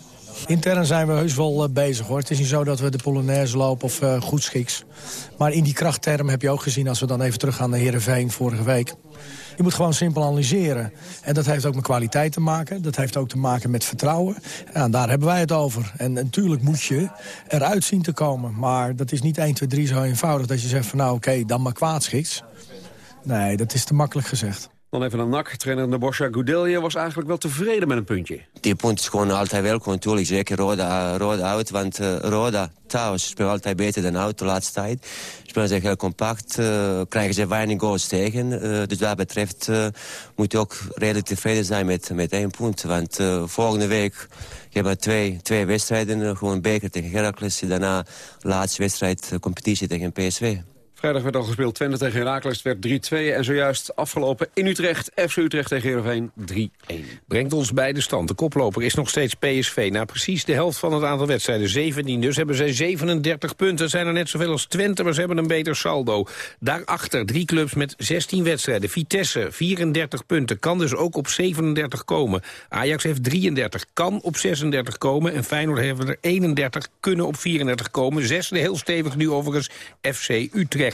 Intern zijn we heus wel uh, bezig hoor. Het is niet zo dat we de Polonaise lopen of uh, goedschiks. Maar in die krachtterm heb je ook gezien... als we dan even teruggaan naar Heerenveen vorige week... Je moet gewoon simpel analyseren. En dat heeft ook met kwaliteit te maken. Dat heeft ook te maken met vertrouwen. En daar hebben wij het over. En natuurlijk moet je eruit zien te komen. Maar dat is niet 1, 2, 3 zo eenvoudig dat je zegt van nou oké, dan maar kwaadschiks. Nee, dat is te makkelijk gezegd. Dan even naar NAC. Trainer de Boscha Goudelje was eigenlijk wel tevreden met een puntje. Die punt is gewoon altijd welkom natuurlijk. Zeker Roda, Roda uit. Want uh, Roda thuis speelt altijd beter dan uit de laatste tijd. Spelen ze heel compact. Uh, krijgen ze weinig goals tegen. Uh, dus wat betreft moet je ook redelijk tevreden zijn met, met één punt. Want volgende week hebben we twee, twee wedstrijden. Gewoon beker tegen Heracles. Daarna laatste wedstrijd competitie tegen PSV. Vrijdag werd al gespeeld Twente tegen Heracles. Het werd 3-2 en zojuist afgelopen in Utrecht. FC Utrecht tegen Heerenveen 3-1. Brengt ons bij de stand. De koploper is nog steeds PSV. Na precies de helft van het aantal wedstrijden, 17 dus, hebben zij 37 punten. Zijn er net zoveel als Twente, maar ze hebben een beter saldo. Daarachter drie clubs met 16 wedstrijden. Vitesse, 34 punten, kan dus ook op 37 komen. Ajax heeft 33, kan op 36 komen. En Feyenoord heeft er 31, kunnen op 34 komen. Zesde heel stevig nu overigens FC Utrecht.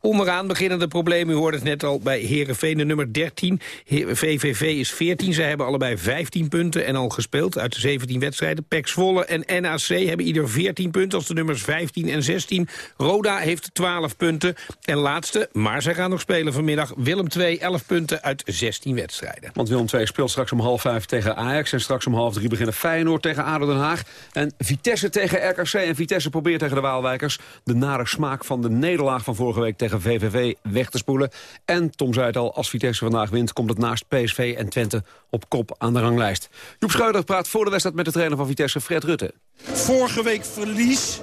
Onderaan beginnen de problemen, u hoorde het net al bij Herenveen, de nummer 13. VVV is 14, zij hebben allebei 15 punten en al gespeeld uit de 17 wedstrijden. PEC Zwolle en NAC hebben ieder 14 punten als de nummers 15 en 16. Roda heeft 12 punten. En laatste, maar zij gaan nog spelen vanmiddag, Willem 2, 11 punten uit 16 wedstrijden. Want Willem 2 speelt straks om half 5 tegen Ajax en straks om half 3 beginnen Feyenoord tegen ADO Den Haag. En Vitesse tegen RKC en Vitesse probeert tegen de Waalwijkers de nare smaak van de nederlaag van vorige week tegen VVV weg te spoelen. En Tom zei het al, als Vitesse vandaag wint... komt het naast PSV en Twente op kop aan de ranglijst. Joep Schreuder praat voor de wedstrijd met de trainer van Vitesse, Fred Rutte. Vorige week verlies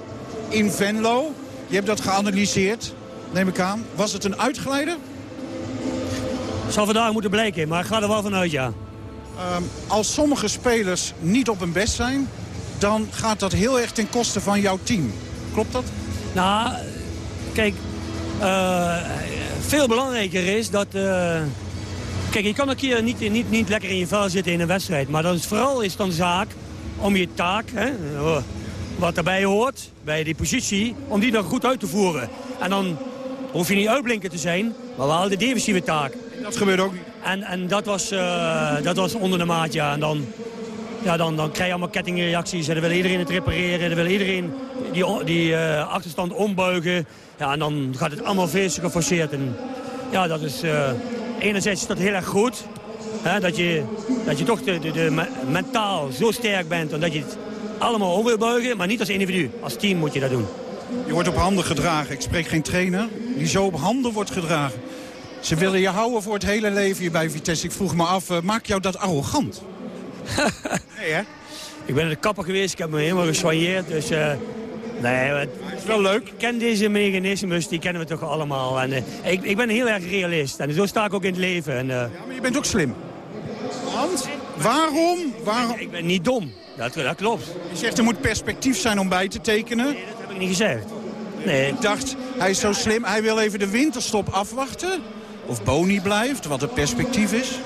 in Venlo. Je hebt dat geanalyseerd, neem ik aan. Was het een uitgeleider? Zal vandaag moeten blijken, maar ik ga er wel vanuit, ja. Um, als sommige spelers niet op hun best zijn... dan gaat dat heel erg ten koste van jouw team. Klopt dat? Nou, kijk, veel belangrijker is dat... Uh, kijk, je kan een keer niet, niet, niet lekker in je vel zitten in een wedstrijd. Maar dat is vooral is dan zaak om je taak, hè, wat daarbij hoort, bij die positie, om die dan goed uit te voeren. En dan hoef je niet uitblinken te zijn, maar wel de defensieve taak. Dat gebeurt ook niet? En, en dat, was, uh, dat was onder de maat, ja. En dan, ja, dan, dan krijg je allemaal kettingreacties. En dan wil iedereen het repareren. Dan wil iedereen die, die uh, achterstand ombuigen. Ja, en dan gaat het allemaal veel te geforceerd. En ja, dat is... Uh, enerzijds is dat heel erg goed. Hè, dat, je, dat je toch de, de, de, mentaal zo sterk bent. En dat je het allemaal om wil buigen. Maar niet als individu. Als team moet je dat doen. Je wordt op handen gedragen. Ik spreek geen trainer die zo op handen wordt gedragen. Ze willen je houden voor het hele leven hier bij Vitesse. Ik vroeg me af, uh, maakt jou dat arrogant? [LAUGHS] nee, hè? Ik ben in de kapper geweest. Ik heb me helemaal gesoigneerd. Dus uh, nee, het is wel leuk. Ik ken deze mechanismes, die kennen we toch allemaal. En, uh, ik, ik ben heel erg realist. En zo sta ik ook in het leven. En, ja, maar je bent ook slim. Want? Waarom? Waarom? Ik, ik ben niet dom. Dat, dat klopt. Je zegt er moet perspectief zijn om bij te tekenen. Nee, dat heb ik niet gezegd. Nee. Ik dacht, hij is zo slim, hij wil even de winterstop afwachten. Of Boni blijft, wat het perspectief is.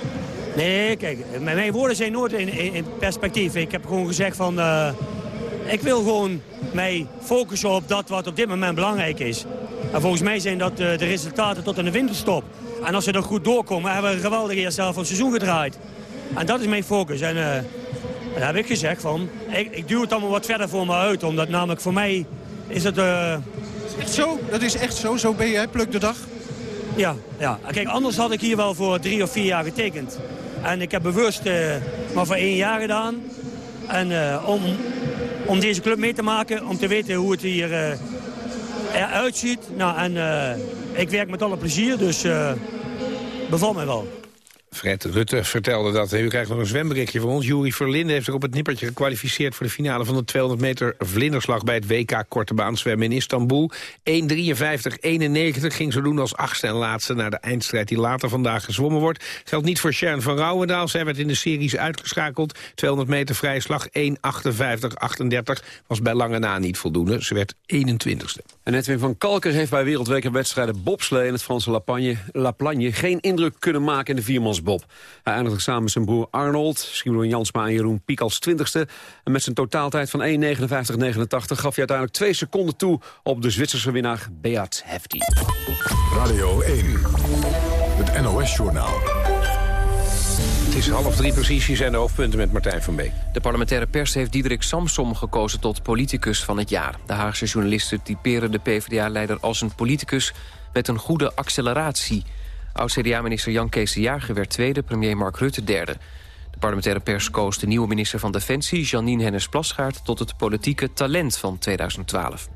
Nee, kijk, mijn woorden zijn nooit in, in, in perspectief. Ik heb gewoon gezegd van... Uh, ik wil gewoon mij focussen op dat wat op dit moment belangrijk is. En volgens mij zijn dat de, de resultaten tot aan de winterstop. En als we er goed doorkomen, hebben we een geweldig eerste helft van het seizoen gedraaid. En dat is mijn focus. En uh, dan heb ik gezegd van, ik, ik duw het allemaal wat verder voor me uit. Omdat namelijk voor mij is het... Uh... Is echt zo? Dat is echt zo? Zo ben jij, pluk de dag? Ja, ja. Kijk, anders had ik hier wel voor drie of vier jaar getekend. En ik heb bewust uh, maar voor één jaar gedaan. En uh, om, om deze club mee te maken, om te weten hoe het hier uh, eruit ziet. Nou, en ik werk met alle plezier, dus bevalt mij wel. Fred Rutte vertelde dat. U krijgt nog een zwemberichtje van ons. Jury Verlinde heeft zich op het nippertje gekwalificeerd... voor de finale van de 200 meter vlinderslag... bij het WK Korte Baan Zwemmen in Istanbul. 1.53.91 ging zo doen als achtste en laatste... naar de eindstrijd die later vandaag gezwommen wordt. Geldt niet voor Sharon van Rouwendaal. Zij werd in de series uitgeschakeld. 200 meter vrije slag 1.58.38 was bij lange na niet voldoende. Ze werd 21ste. En Edwin van Kalker heeft bij wereldwekenwedstrijden bobslee... in het Franse La Plagne geen indruk kunnen maken in de viermans Bob. Hij eindigde samen met zijn broer Arnold, Simon Jansma en Jeroen Piek als twintigste. En met zijn totaaltijd van 1.59.89 gaf hij uiteindelijk twee seconden toe op de Zwitserse winnaar Beat Hefti. Radio 1, het NOS-journaal. Het is half drie precies, hier zijn de hoofdpunten met Martijn van Beek. De parlementaire pers heeft Diederik Samsom gekozen tot politicus van het jaar. De Haagse journalisten typeren de PvdA-leider als een politicus met een goede acceleratie... Oud-CDA-minister Jan Kees de Jager werd tweede, premier Mark Rutte derde. De parlementaire pers koos de nieuwe minister van Defensie... Janine Hennis-Plasgaard tot het politieke talent van 2012.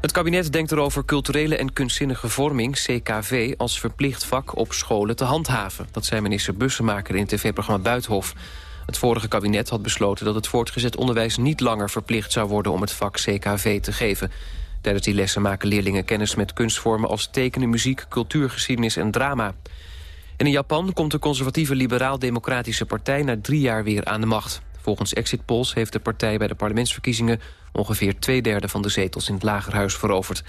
Het kabinet denkt erover culturele en kunstzinnige vorming, CKV... als verplicht vak op scholen te handhaven. Dat zei minister Bussemaker in het tv-programma Buitenhof. Het vorige kabinet had besloten dat het voortgezet onderwijs... niet langer verplicht zou worden om het vak CKV te geven. Tijdens die lessen maken leerlingen kennis met kunstvormen als tekenen, muziek, cultuurgeschiedenis en drama. in Japan komt de conservatieve liberaal-democratische partij na drie jaar weer aan de macht. Volgens exit polls heeft de partij bij de parlementsverkiezingen ongeveer twee derde van de zetels in het lagerhuis veroverd.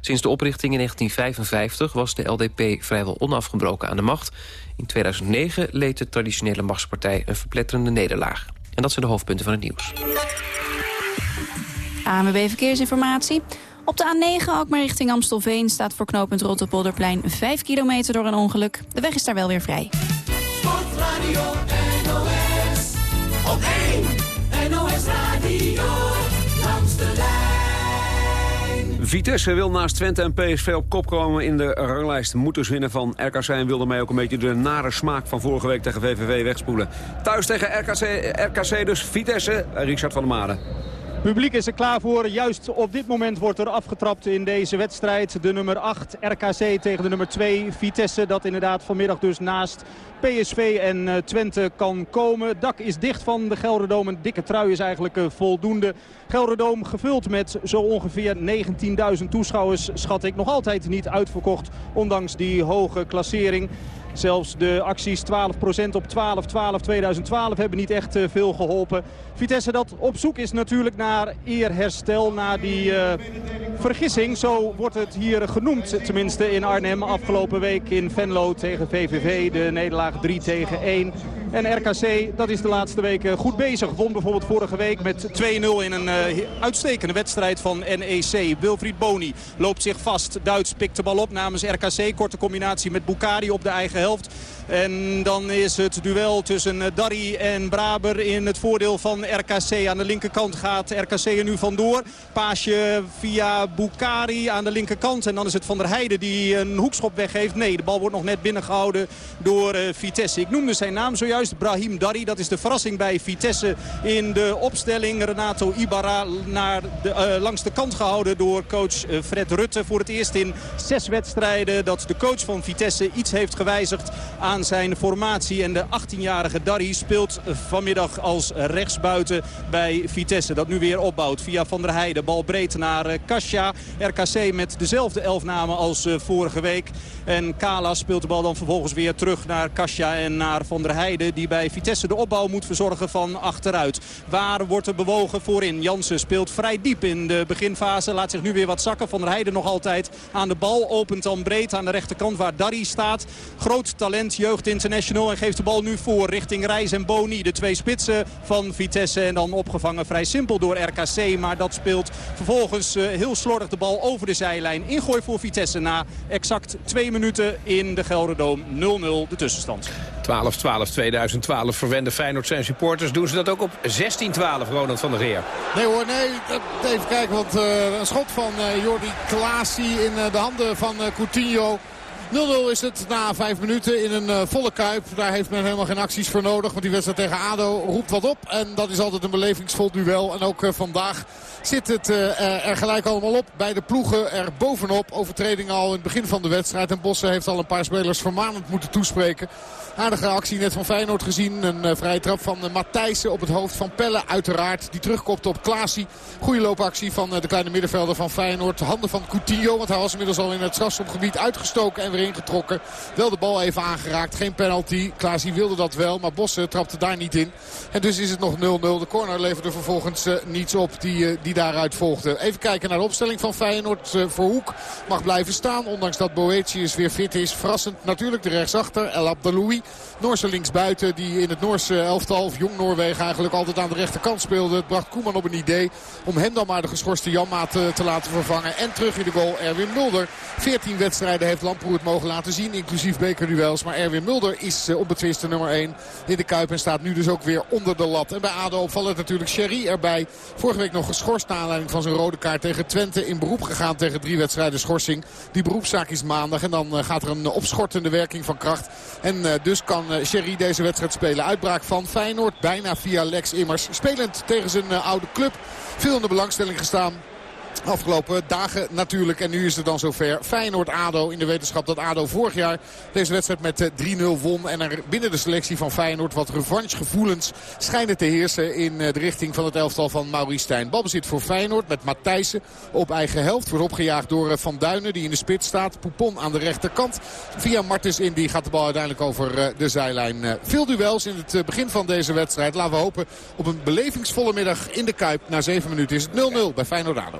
Sinds de oprichting in 1955 was de LDP vrijwel onafgebroken aan de macht. In 2009 leed de traditionele machtspartij een verpletterende nederlaag. En dat zijn de hoofdpunten van het nieuws. ANWB Verkeersinformatie. Op de A9 Alkmaar richting Amstelveen staat voor knooppunt Rotterpolderplein 5 kilometer door een ongeluk. De weg is daar wel weer vrij. Sportradio NOS op 1 NOS Radio langs de lijn. Vitesse wil naast Twente en PSV op kop komen in de ranglijst. Moet dus winnen van RKC en wilde mij ook een beetje de nare smaak van vorige week tegen VVV wegspoelen. Thuis tegen RKC, RKC dus Vitesse, Richard van der Made publiek is er klaar voor. Juist op dit moment wordt er afgetrapt in deze wedstrijd. De nummer 8 RKC tegen de nummer 2 Vitesse. Dat inderdaad vanmiddag dus naast PSV en eh, Twente kan komen. dak is dicht van de Gelderdoom. Een dikke trui is eigenlijk eh, voldoende. Gelderdoom gevuld met zo ongeveer 19.000 toeschouwers. Schat ik nog altijd niet uitverkocht. Ondanks die hoge klassering. Zelfs de acties 12% op 12-12-2012 hebben niet echt uh, veel geholpen. Vitesse dat op zoek is natuurlijk naar eerherstel, na die uh, vergissing. Zo wordt het hier genoemd, tenminste in Arnhem. Afgelopen week in Venlo tegen VVV, de nederlaag 3 tegen 1. En RKC, dat is de laatste weken goed bezig. Won bijvoorbeeld vorige week met 2-0 in een uh, uitstekende wedstrijd van NEC. Wilfried Boni loopt zich vast. Duits pikt de bal op namens RKC. Korte combinatie met Bukari op de eigen helft. En dan is het duel tussen eh, Darry en Braber in het voordeel van RKC. Aan de linkerkant gaat RKC er nu vandoor. Paasje via Bukari aan de linkerkant. En dan is het Van der Heijden die een hoekschop weggeeft. Nee, de bal wordt nog net binnengehouden door Vitesse. Ik noemde zijn naam zojuist, Brahim Darry. Dat is de verrassing bij Vitesse in de opstelling. Renato Ibarra naar de, uh, langs de kant gehouden door coach Fred Rutte. Voor het eerst in zes wedstrijden dat de coach van Vitesse iets heeft gewijzigd aan zijn formatie. En de 18-jarige Darry speelt vanmiddag als rechtsbuiten bij Vitesse. Dat nu weer opbouwt via Van der Heijden. Bal breed naar eh, Kasia. RKC met dezelfde elfnamen als eh, vorige week. En Kala speelt de bal dan vervolgens weer terug naar Kasia en naar Van der Heijden. Die bij Vitesse de opbouw moet verzorgen van achteruit. Waar wordt er bewogen voorin? Jansen speelt vrij diep in de beginfase. Laat zich nu weer wat zakken. Van der Heijden nog altijd aan de bal. Opent dan breed aan de rechterkant waar Darry staat. Groot talent, jeugd international. En geeft de bal nu voor richting Reis en Boni. De twee spitsen van Vitesse. En dan opgevangen vrij simpel door RKC. Maar dat speelt vervolgens eh, heel slordig de bal over de zijlijn. Ingooi voor Vitesse na exact twee minuten in de Gelderdoom. 0-0 de tussenstand. 12-12 2012 verwende Feyenoord zijn supporters. Doen ze dat ook op 16-12, Ronald van der Geer? Nee hoor, nee. Even kijken, want uh, een schot van uh, Jordi Klaasie in uh, de handen van Coutinho. 0-0 is het na vijf minuten in een uh, volle kuip. Daar heeft men helemaal geen acties voor nodig. Want die wedstrijd tegen ADO roept wat op. En dat is altijd een belevingsvol duel. En ook uh, vandaag zit het uh, er gelijk allemaal op. Beide ploegen er bovenop. Overtreding al in het begin van de wedstrijd. En Bossen heeft al een paar spelers vermanend moeten toespreken. Aardige actie net van Feyenoord gezien. Een vrije trap van Matthijssen op het hoofd van Pelle uiteraard. Die terugkomt op Klaasie. Goede loopactie van de kleine middenvelder van Feyenoord. Handen van Coutinho, want hij was inmiddels al in het strafschopgebied uitgestoken en ingetrokken. Wel de bal even aangeraakt, geen penalty. Klaasie wilde dat wel, maar Bossen trapte daar niet in. En dus is het nog 0-0. De corner leverde vervolgens niets op die, die daaruit volgde. Even kijken naar de opstelling van Feyenoord. Verhoek mag blijven staan, ondanks dat Boetius weer fit is. Verrassend natuurlijk de rechtsachter, El Abdaloui. Noorse linksbuiten die in het Noorse elftal, of jong Noorwegen eigenlijk altijd aan de rechterkant speelde. Het bracht Koeman op een idee om hem dan maar de geschorste Janmaat te, te laten vervangen. En terug in de goal Erwin Mulder. 14 wedstrijden heeft Lamproe het mogen laten zien, inclusief bekerduels. Maar Erwin Mulder is uh, onbetwiste nummer 1 in de Kuip en staat nu dus ook weer onder de lat. En bij ADO opvalt natuurlijk Sherry erbij. Vorige week nog geschorst naar aanleiding van zijn rode kaart tegen Twente. In beroep gegaan tegen drie wedstrijden schorsing. Die beroepszaak is maandag en dan uh, gaat er een opschortende werking van kracht. En uh, dus kan Sherry deze wedstrijd spelen. Uitbraak van Feyenoord bijna via Lex Immers. Spelend tegen zijn oude club. Veel in de belangstelling gestaan. Afgelopen dagen natuurlijk. En nu is het dan zover. Feyenoord-ADO in de wetenschap dat ADO vorig jaar deze wedstrijd met 3-0 won. En er binnen de selectie van Feyenoord wat revanchegevoelens schijnen te heersen in de richting van het elftal van Maurice Stijn. Balbezit voor Feyenoord met Matthijssen op eigen helft. Wordt opgejaagd door Van Duinen die in de spits staat. Poupon aan de rechterkant. Via Martens Indy gaat de bal uiteindelijk over de zijlijn. Veel duels in het begin van deze wedstrijd. Laten we hopen op een belevingsvolle middag in de Kuip. Na 7 minuten is het 0-0 bij Feyenoord-ADO.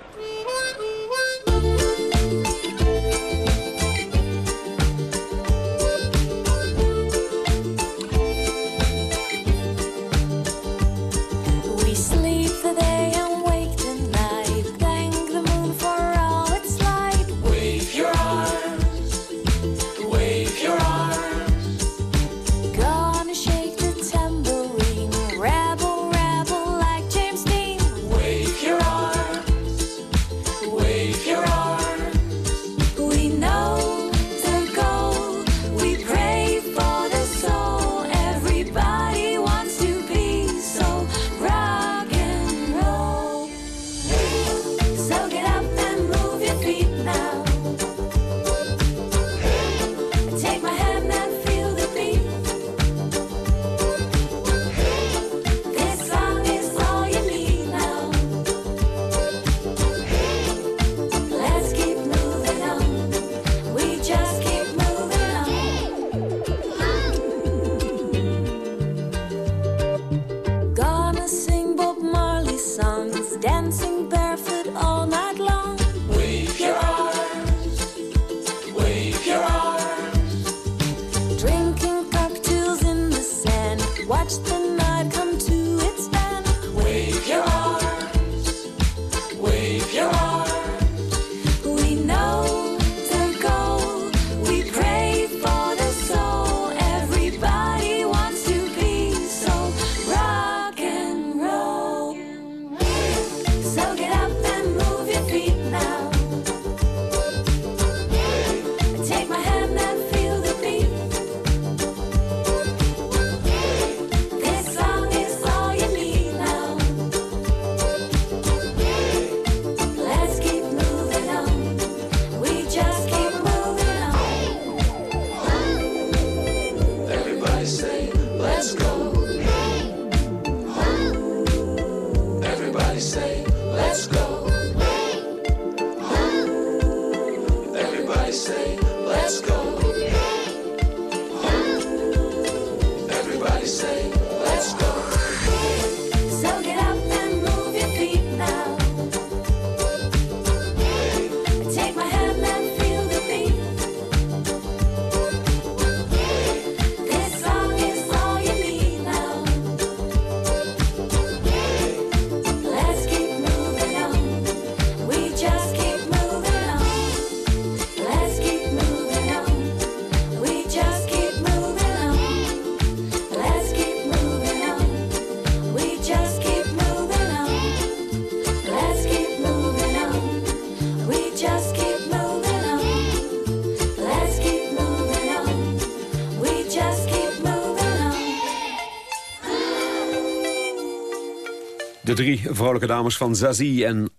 Drie vrolijke dames van Zazie en.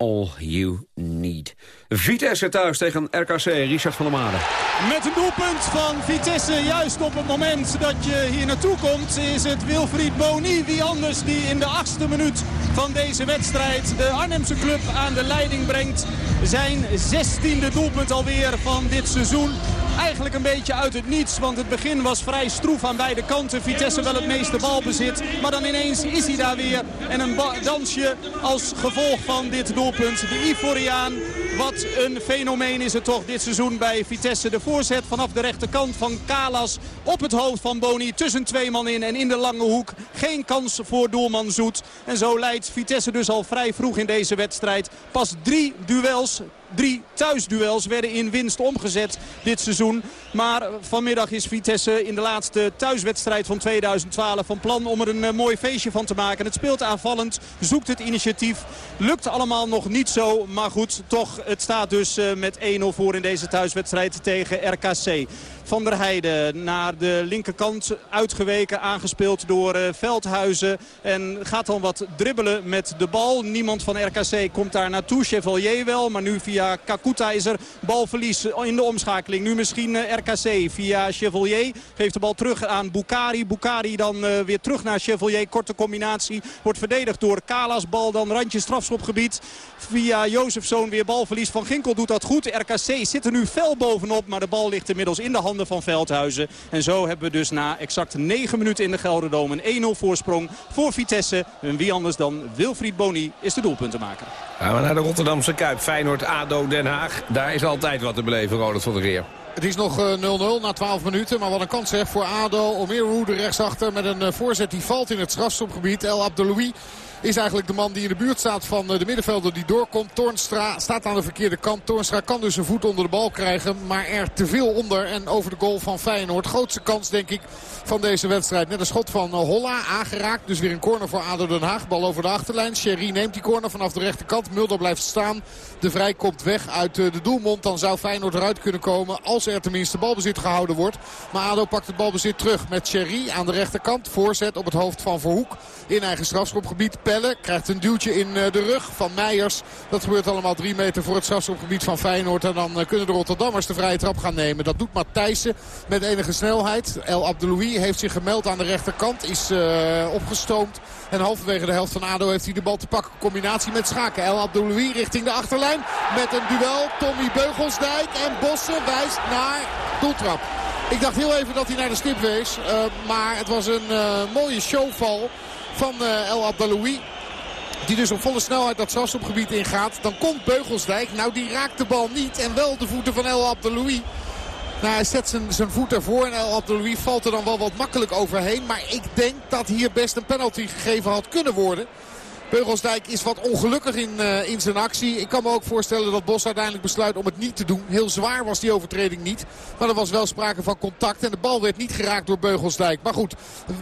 Vitesse thuis tegen RKC, Richard van der Made. Met een doelpunt van Vitesse, juist op het moment dat je hier naartoe komt... is het Wilfried Boni, wie anders die in de achtste minuut van deze wedstrijd... de Arnhemse club aan de leiding brengt. Zijn zestiende doelpunt alweer van dit seizoen. Eigenlijk een beetje uit het niets, want het begin was vrij stroef aan beide kanten. Vitesse wel het meeste balbezit, maar dan ineens is hij daar weer. En een dansje als gevolg van dit doelpunt. De Ivoriaan, wat een fenomeen is het toch dit seizoen bij Vitesse. De voorzet vanaf de rechterkant van Kalas op het hoofd van Boni. Tussen twee man in en in de lange hoek. Geen kans voor doelman Zoet. En zo leidt Vitesse dus al vrij vroeg in deze wedstrijd. Pas drie duels Drie thuisduels werden in winst omgezet dit seizoen. Maar vanmiddag is Vitesse in de laatste thuiswedstrijd van 2012 van plan om er een eh, mooi feestje van te maken. Het speelt aanvallend, zoekt het initiatief. Lukt allemaal nog niet zo, maar goed, toch, het staat dus eh, met 1-0 voor in deze thuiswedstrijd tegen RKC. Van der Heijden naar de linkerkant uitgeweken. Aangespeeld door uh, Veldhuizen. En gaat dan wat dribbelen met de bal. Niemand van RKC komt daar naartoe. Chevalier wel. Maar nu via Kakuta is er balverlies in de omschakeling. Nu misschien uh, RKC via Chevalier. Geeft de bal terug aan Bukari. Bukari dan uh, weer terug naar Chevalier. Korte combinatie. Wordt verdedigd door Kalas. Bal dan randje strafschopgebied. Via Jozefzoon weer balverlies. Van Ginkel doet dat goed. RKC zit er nu fel bovenop. Maar de bal ligt inmiddels in de handen van Veldhuizen. En zo hebben we dus na exact 9 minuten in de Gelderdoom een 1-0 voorsprong voor Vitesse. En wie anders dan Wilfried Boni is de doelpuntenmaker. Gaan we naar de Rotterdamse Kuip. Feyenoord, ADO, Den Haag. Daar is altijd wat te beleven, Ronald van der Geer. Het is nog 0-0 eh, na 12 minuten. Maar wat een kans zeg voor ADO. Omeru de rechtsachter met een eh, voorzet die valt in het strafstopgebied. El Abdeloui is eigenlijk de man die in de buurt staat van eh, de middenvelder die doorkomt. Toornstra staat aan de verkeerde kant. Toornstra kan dus een voet onder de bal krijgen. Maar er te veel onder en over de goal van Feyenoord. Grootste kans denk ik van deze wedstrijd. Net een schot van eh, Holla aangeraakt. Dus weer een corner voor ADO Den Haag. Bal over de achterlijn. Sherry neemt die corner vanaf de rechterkant. Mulder blijft staan. De Vrij komt weg uit eh, de doelmond. Dan zou Feyenoord eruit kunnen komen als er tenminste balbezit gehouden wordt. Maar ADO pakt het balbezit terug met Sherry aan de rechterkant. Voorzet op het hoofd van Verhoek in eigen strafschopgebied. Krijgt een duwtje in eh, de rug van Meijers. Dat gebeurt allemaal drie meter voor het strafschopgebied van Feyenoord. En dan kunnen de Rotterdammers de vrije trap gaan nemen. Dat doet Matthijssen met enige snelheid. El Abdeloui heeft zich gemeld aan de rechterkant. Is uh, opgestoomd. En halverwege de helft van ADO heeft hij de bal te pakken. Combinatie met Schaken. El Abdeloui richting de achterlijn. Met een duel. Tommy Beugelsdijk. En Bossen wijst naar doeltrap. Ik dacht heel even dat hij naar de stip wees. Maar het was een mooie showval van El Abdeloui. Die dus op volle snelheid dat strafstopgebied ingaat. Dan komt Beugelsdijk. Nou die raakt de bal niet. En wel de voeten van El Abdeloui. Nou, hij zet zijn, zijn voet ervoor en El Abdeloui valt er dan wel wat makkelijk overheen. Maar ik denk dat hier best een penalty gegeven had kunnen worden. Beugelsdijk is wat ongelukkig in, uh, in zijn actie. Ik kan me ook voorstellen dat Bos uiteindelijk besluit om het niet te doen. Heel zwaar was die overtreding niet. Maar er was wel sprake van contact. En de bal werd niet geraakt door Beugelsdijk. Maar goed,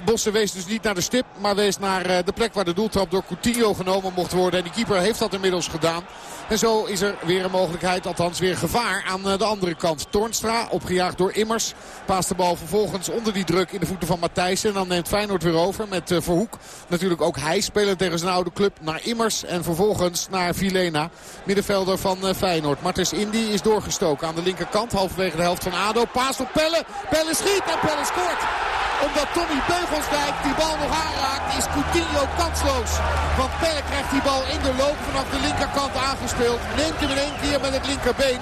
Bossen wees dus niet naar de stip. Maar wees naar uh, de plek waar de doeltrap door Coutinho genomen mocht worden. En die keeper heeft dat inmiddels gedaan. En zo is er weer een mogelijkheid, althans weer gevaar aan uh, de andere kant. Toornstra, opgejaagd door Immers. Paast de bal vervolgens onder die druk in de voeten van Matthijs. En dan neemt Feyenoord weer over met Verhoek. Natuurlijk ook hij spelen tegen zijn oude club naar Immers. En vervolgens naar Vilena, middenvelder van uh, Feyenoord. Martens Indy is doorgestoken aan de linkerkant. Halverwege de helft van ADO. Paas op Pelle. Pelle schiet en Pelle scoort omdat Tommy Beugelsdijk die bal nog aanraakt, is Coutinho kansloos. Want Pelle krijgt die bal in de loop vanaf de linkerkant aangespeeld. Neemt hem in één keer met het linkerbeen.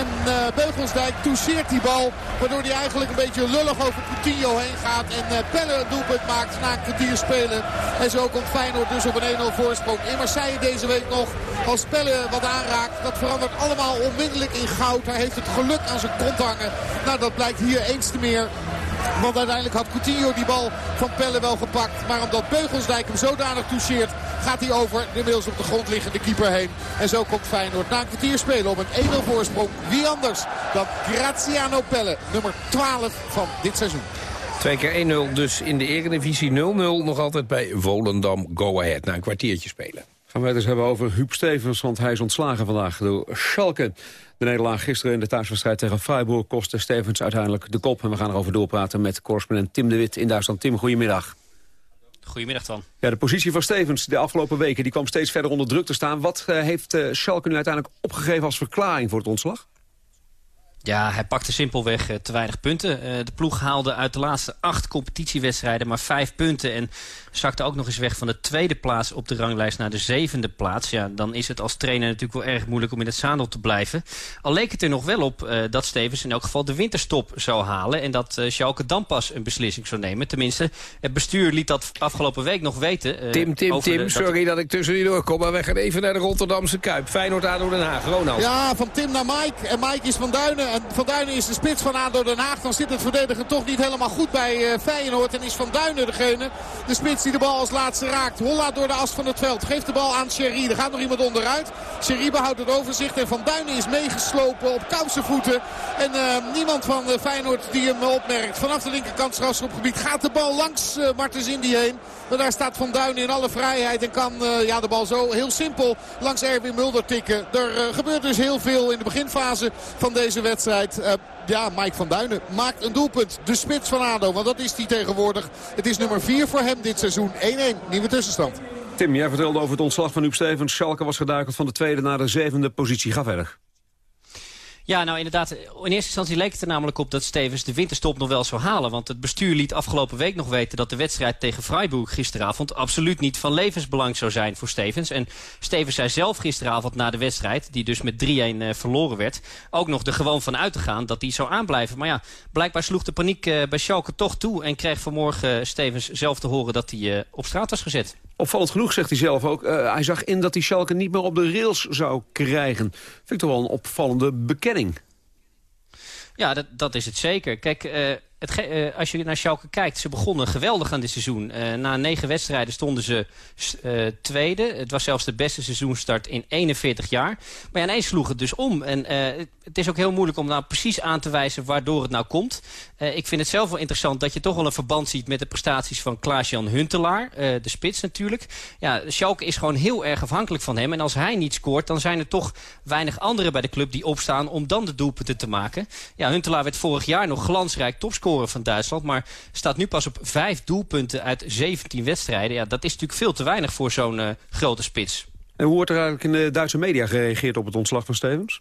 En uh, Beugelsdijk toucheert die bal. Waardoor hij eigenlijk een beetje lullig over Coutinho heen gaat. En uh, Pelle doelpunt maakt na een kwartier spelen. En zo komt Feyenoord dus op een 1-0 voorsprong. In Marseille deze week nog. Als Pelle wat aanraakt, dat verandert allemaal onmiddellijk in goud. Hij heeft het geluk aan zijn kont hangen. Nou, dat blijkt hier eens te meer. Want uiteindelijk had Coutinho die bal van Pelle wel gepakt. Maar omdat Beugelsdijk hem zodanig toucheert, gaat hij over de inmiddels op de grond liggende keeper heen. En zo komt Feyenoord na een kwartier spelen op een 1-0 voorsprong. Wie anders dan Graziano Pelle, nummer 12 van dit seizoen. Twee keer 1-0 dus in de Eredivisie 0-0 nog altijd bij Volendam Go Ahead. Na een kwartiertje spelen. Gaan wij het dus hebben over Huub Stevens, want hij is ontslagen vandaag door Schalke. De nederlaag gisteren in de thuiswedstrijd tegen Freiburg kostte Stevens uiteindelijk de kop. En we gaan erover doorpraten met correspondent Tim de Wit in Duitsland. Tim, goedemiddag. Goedemiddag, Twan. Ja, de positie van Stevens de afgelopen weken die kwam steeds verder onder druk te staan. Wat eh, heeft uh, Schalke nu uiteindelijk opgegeven als verklaring voor het ontslag? Ja, hij pakte simpelweg uh, te weinig punten. De ploeg haalde uit de laatste acht competitiewedstrijden maar vijf punten. En zakte ook nog eens weg van de tweede plaats op de ranglijst naar de zevende plaats. Ja, dan is het als trainer natuurlijk wel erg moeilijk om in het zadel te blijven. Al leek het er nog wel op uh, dat Stevens in elk geval de winterstop zou halen. En dat uh, Schalke dan pas een beslissing zou nemen. Tenminste, het bestuur liet dat afgelopen week nog weten. Tim, Tim, Tim, de, sorry dat... dat... ik tussen jullie doorkom. Maar we gaan even naar de Rotterdamse Kuip. Feyenoord, ADO Den Haag. Ronald. Ja, van Tim naar Mike. En Mike is van Duinen. En Van Duinen is de spits van ADO Den Haag. Dan zit het verdedigen toch niet helemaal goed bij uh, Feyenoord. En is Van Duinen degene, de spits die de bal als laatste raakt. Holla door de as van het veld. Geeft de bal aan Sherry. Er gaat nog iemand onderuit. Sherry behoudt het overzicht. En Van Duinen is meegeslopen op kouse voeten. En uh, niemand van uh, Feyenoord die hem opmerkt. Vanaf de linkerkant strafschopgebied gaat de bal langs uh, Martens Indy heen. Maar daar staat Van Duinen in alle vrijheid. En kan ja, de bal zo heel simpel langs Erwin Mulder tikken. Er gebeurt dus heel veel in de beginfase van deze wedstrijd. Ja, Mike van Duinen maakt een doelpunt. De spits van ADO, want dat is hij tegenwoordig. Het is nummer 4 voor hem dit seizoen. 1-1, nieuwe tussenstand. Tim, jij vertelde over het ontslag van Huub Stevens. Schalke was geduikeld van de tweede naar de zevende positie. Ga verder. Ja, nou inderdaad. In eerste instantie leek het er namelijk op dat Stevens de winterstop nog wel zou halen. Want het bestuur liet afgelopen week nog weten dat de wedstrijd tegen Freiburg gisteravond absoluut niet van levensbelang zou zijn voor Stevens. En Stevens zei zelf gisteravond na de wedstrijd, die dus met 3-1 uh, verloren werd, ook nog er gewoon van uit te gaan dat hij zou aanblijven. Maar ja, blijkbaar sloeg de paniek uh, bij Schalke toch toe en kreeg vanmorgen Stevens zelf te horen dat hij uh, op straat was gezet. Opvallend genoeg zegt hij zelf ook. Uh, hij zag in dat hij Schalke niet meer op de rails zou krijgen. Vind ik toch wel een opvallende bekenning. Ja, dat, dat is het zeker. Kijk, uh, het, uh, als je naar Schalke kijkt, ze begonnen geweldig aan dit seizoen. Uh, na negen wedstrijden stonden ze uh, tweede. Het was zelfs de beste seizoenstart in 41 jaar. Maar ineens sloeg het dus om. En het is ook heel moeilijk om nou precies aan te wijzen waardoor het nou komt. ik vind het zelf wel interessant dat je toch wel een verband ziet met de prestaties van Klaas-Jan Huntelaar. de spits natuurlijk. Ja, Schalke is gewoon heel erg afhankelijk van hem. En als hij niet scoort, dan zijn er toch weinig anderen bij de club die opstaan om dan de doelpunten te maken. Ja, Huntelaar werd vorig jaar nog glansrijk topscorer van Duitsland. Maar staat nu pas op vijf doelpunten uit 17 wedstrijden. Ja, dat is natuurlijk veel te weinig voor zo'n uh, grote spits. En hoe wordt er eigenlijk in de Duitse media gereageerd op het ontslag van Stevens?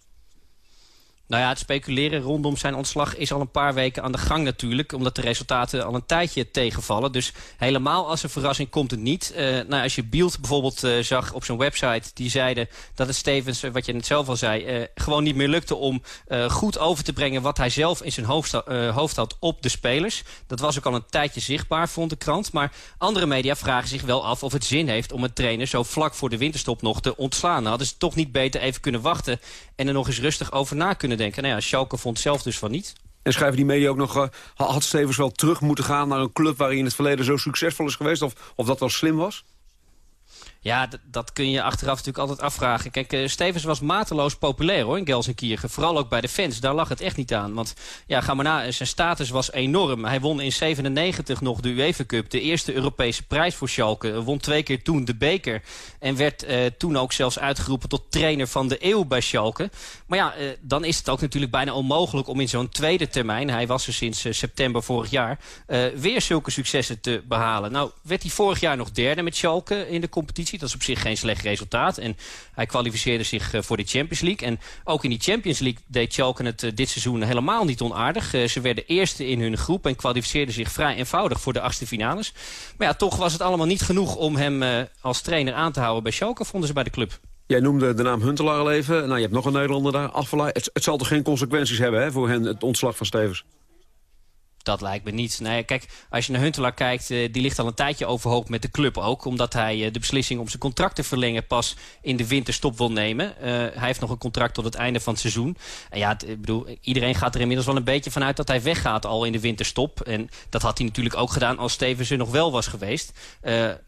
Nou ja, het speculeren rondom zijn ontslag is al een paar weken aan de gang natuurlijk. Omdat de resultaten al een tijdje tegenvallen. Dus helemaal als een verrassing komt het niet. Uh, nou, als je Beeld bijvoorbeeld uh, zag op zijn website. Die zeiden dat het Stevens, wat je net zelf al zei... Gewoon niet meer lukte om goed over te brengen... wat hij zelf in zijn hoofd, hoofd had op de spelers. Dat was ook al een tijdje zichtbaar, vond de krant. Maar andere media vragen zich wel af of het zin heeft... om een trainer zo vlak voor de winterstop nog te ontslaan. Nou, hadden ze toch niet beter even kunnen wachten... en er nog eens rustig over na kunnen denken. Nou ja, Schalke vond zelf dus van niet. En schrijven die media ook nog, uh, had Stevens wel terug moeten gaan naar een club... waar hij in het verleden zo succesvol is geweest? Of, of dat wel slim was? Ja, dat kun je achteraf natuurlijk altijd afvragen. Kijk, uh, Stevens was mateloos populair hoor in Gelsenkirchen. Vooral ook bij de fans. Daar lag het echt niet aan. Want ja, ga maar na, zijn status was enorm. Hij won in 97 nog de UEFA Cup. De eerste Europese prijs voor Schalke. Won twee keer toen de beker. En werd toen ook zelfs uitgeroepen tot trainer van de eeuw bij Schalke. Maar ja, dan is het ook natuurlijk bijna onmogelijk om in zo'n tweede termijn... hij was er sinds september vorig jaar... weer zulke successen te behalen. Nou, werd hij vorig jaar nog derde met Schalke in de competitie. Dat is op zich geen slecht resultaat. En hij kwalificeerde zich uh, voor de Champions League. En ook in die Champions League deed Schalke het uh, dit seizoen helemaal niet onaardig. Uh, ze werden eerste in hun groep en kwalificeerden zich vrij eenvoudig voor de achtste finales. Maar ja, toch was het allemaal niet genoeg om hem als trainer aan te houden bij Schalke, vonden ze bij de club. Jij noemde de naam Huntelaar al even. Nou, je hebt nog een Nederlander daar. Het, het zal toch geen consequenties hebben hè, voor hen, het ontslag van Stevens? Dat lijkt me niet. Nee, kijk, als je naar Huntelaar kijkt, uh, die ligt al een tijdje overhoop met de club ook. Omdat hij uh, de beslissing om zijn contract te verlengen pas in de winterstop wil nemen. Uh, hij heeft nog een contract tot het einde van het seizoen. En ja, ik bedoel, iedereen gaat er inmiddels wel een beetje vanuit dat hij weggaat al in de winterstop. En dat had hij natuurlijk ook gedaan als Stevens er nog wel was geweest.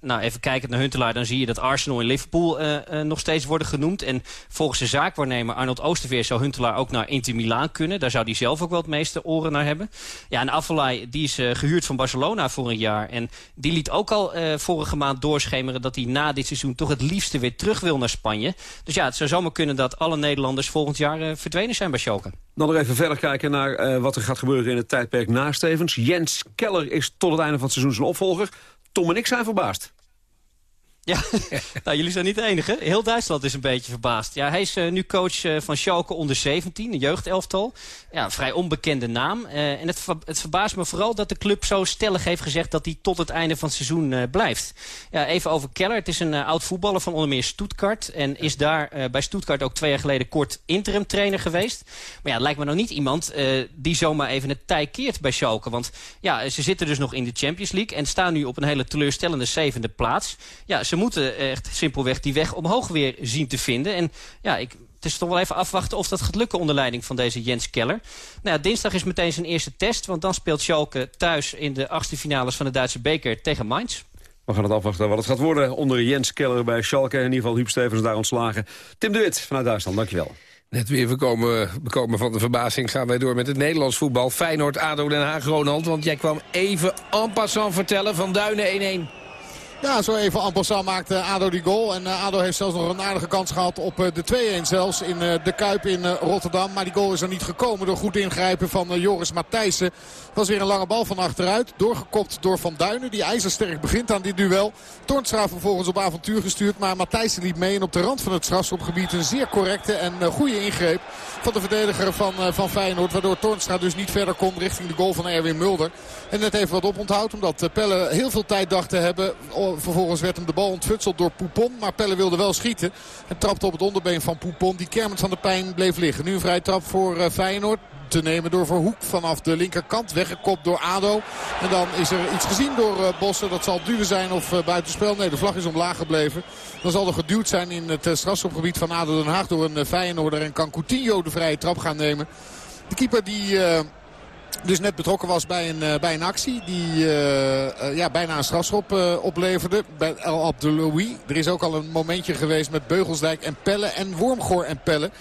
nou, even kijken naar Huntelaar, dan zie je dat Arsenal en Liverpool nog steeds worden genoemd. En volgens de zaakwaarnemer Arnold Oosterveer zou Huntelaar ook naar Inter Milaan kunnen. Daar zou hij zelf ook wel het meeste oren naar hebben. Ja, en Afellay, die is uh, gehuurd van Barcelona voor een jaar. En die liet ook al uh, vorige maand doorschemeren... dat hij na dit seizoen toch het liefste weer terug wil naar Spanje. Dus ja, het zou zomaar kunnen dat alle Nederlanders volgend jaar uh, verdwenen zijn bij Schalke. Dan nog even verder kijken naar wat er gaat gebeuren in het tijdperk na Stevens. Jens Keller is tot het einde van het seizoen zijn opvolger. Tom en ik zijn verbaasd. Ja, [LAUGHS] nou, jullie zijn niet de enige. Heel Duitsland is een beetje verbaasd. Ja, hij is uh, nu coach uh, van Schalke onder 17, een jeugdelftal. Ja, een vrij onbekende naam. Uh, en het, ver het, verbaast me vooral dat de club zo stellig heeft gezegd... dat hij tot het einde van het seizoen blijft. Ja, even over Keller. Het is een oud voetballer van onder meer Stuttgart. En is daar bij Stuttgart ook twee jaar geleden kort interim trainer geweest. Maar ja, het lijkt me nou niet iemand die zomaar even het tij keert bij Schalke. Want ja, ze zitten dus nog in de Champions League... en staan nu op een hele teleurstellende zevende plaats. Ja, ze moeten echt simpelweg die weg omhoog weer zien te vinden. En ja, ik, het is toch wel even afwachten of dat gaat lukken onder leiding van deze Jens Keller. Nou, ja, dinsdag is meteen zijn eerste test, want dan speelt Schalke thuis in de achtste finales van de Duitse beker tegen Mainz. We gaan het afwachten wat het gaat worden onder Jens Keller bij Schalke. In ieder geval Huub Stevens daar ontslagen. Tim de Wit vanuit Duitsland, dankjewel. Net weer bekomen, bekomen van de verbazing gaan wij door met het Nederlands voetbal. Feyenoord, ADO Den Haag, Ronald. Want jij kwam even en passant vertellen van Duinen 1-1. Ja, zo even Ampelsan maakte ADO die goal. En uh, ADO heeft zelfs nog een aardige kans gehad op uh, de 2-1 zelfs in de Kuip in Rotterdam. Maar die goal is er niet gekomen door goed ingrijpen van Joris Matthijssen. was weer een lange bal van achteruit. Doorgekopt door Van Duinen. Die ijzersterk begint aan dit duel. Toornstra vervolgens op avontuur gestuurd. Maar Matthijssen liep mee. En op de rand van het strafschopgebied een zeer correcte en goede ingreep van de verdediger van, van Feyenoord. Waardoor Toornstra dus niet verder kon richting de goal van Erwin Mulder. En net even wat oponthoud. Omdat Pelle heel veel tijd dacht te hebben Vervolgens werd hem de bal ontfutseld door Poupon. Maar Pelle wilde wel schieten. En trapte op het onderbeen van Poupon. Die kermend van de pijn bleef liggen. Nu een vrije trap voor uh, Feyenoord te nemen door Verhoek vanaf de linkerkant. Weggekopt door Ado. En dan is er iets gezien door uh, Bossen. Dat zal duwen zijn of uh, buitenspel. Nee, de vlag is omlaag gebleven. Dan zal er geduwd zijn in het strafschopgebied van Ado Den Haag door een Feyenoorder. En kan Coutinho de vrije trap gaan nemen. De keeper die dus net betrokken was bij een, uh, bij een actie die uh, uh, ja, bijna een strafschop opleverde. Bij El Abdeloui. Er is ook al een momentje geweest met Beugelsdijk en Pelle en Wormgoor en Pelle.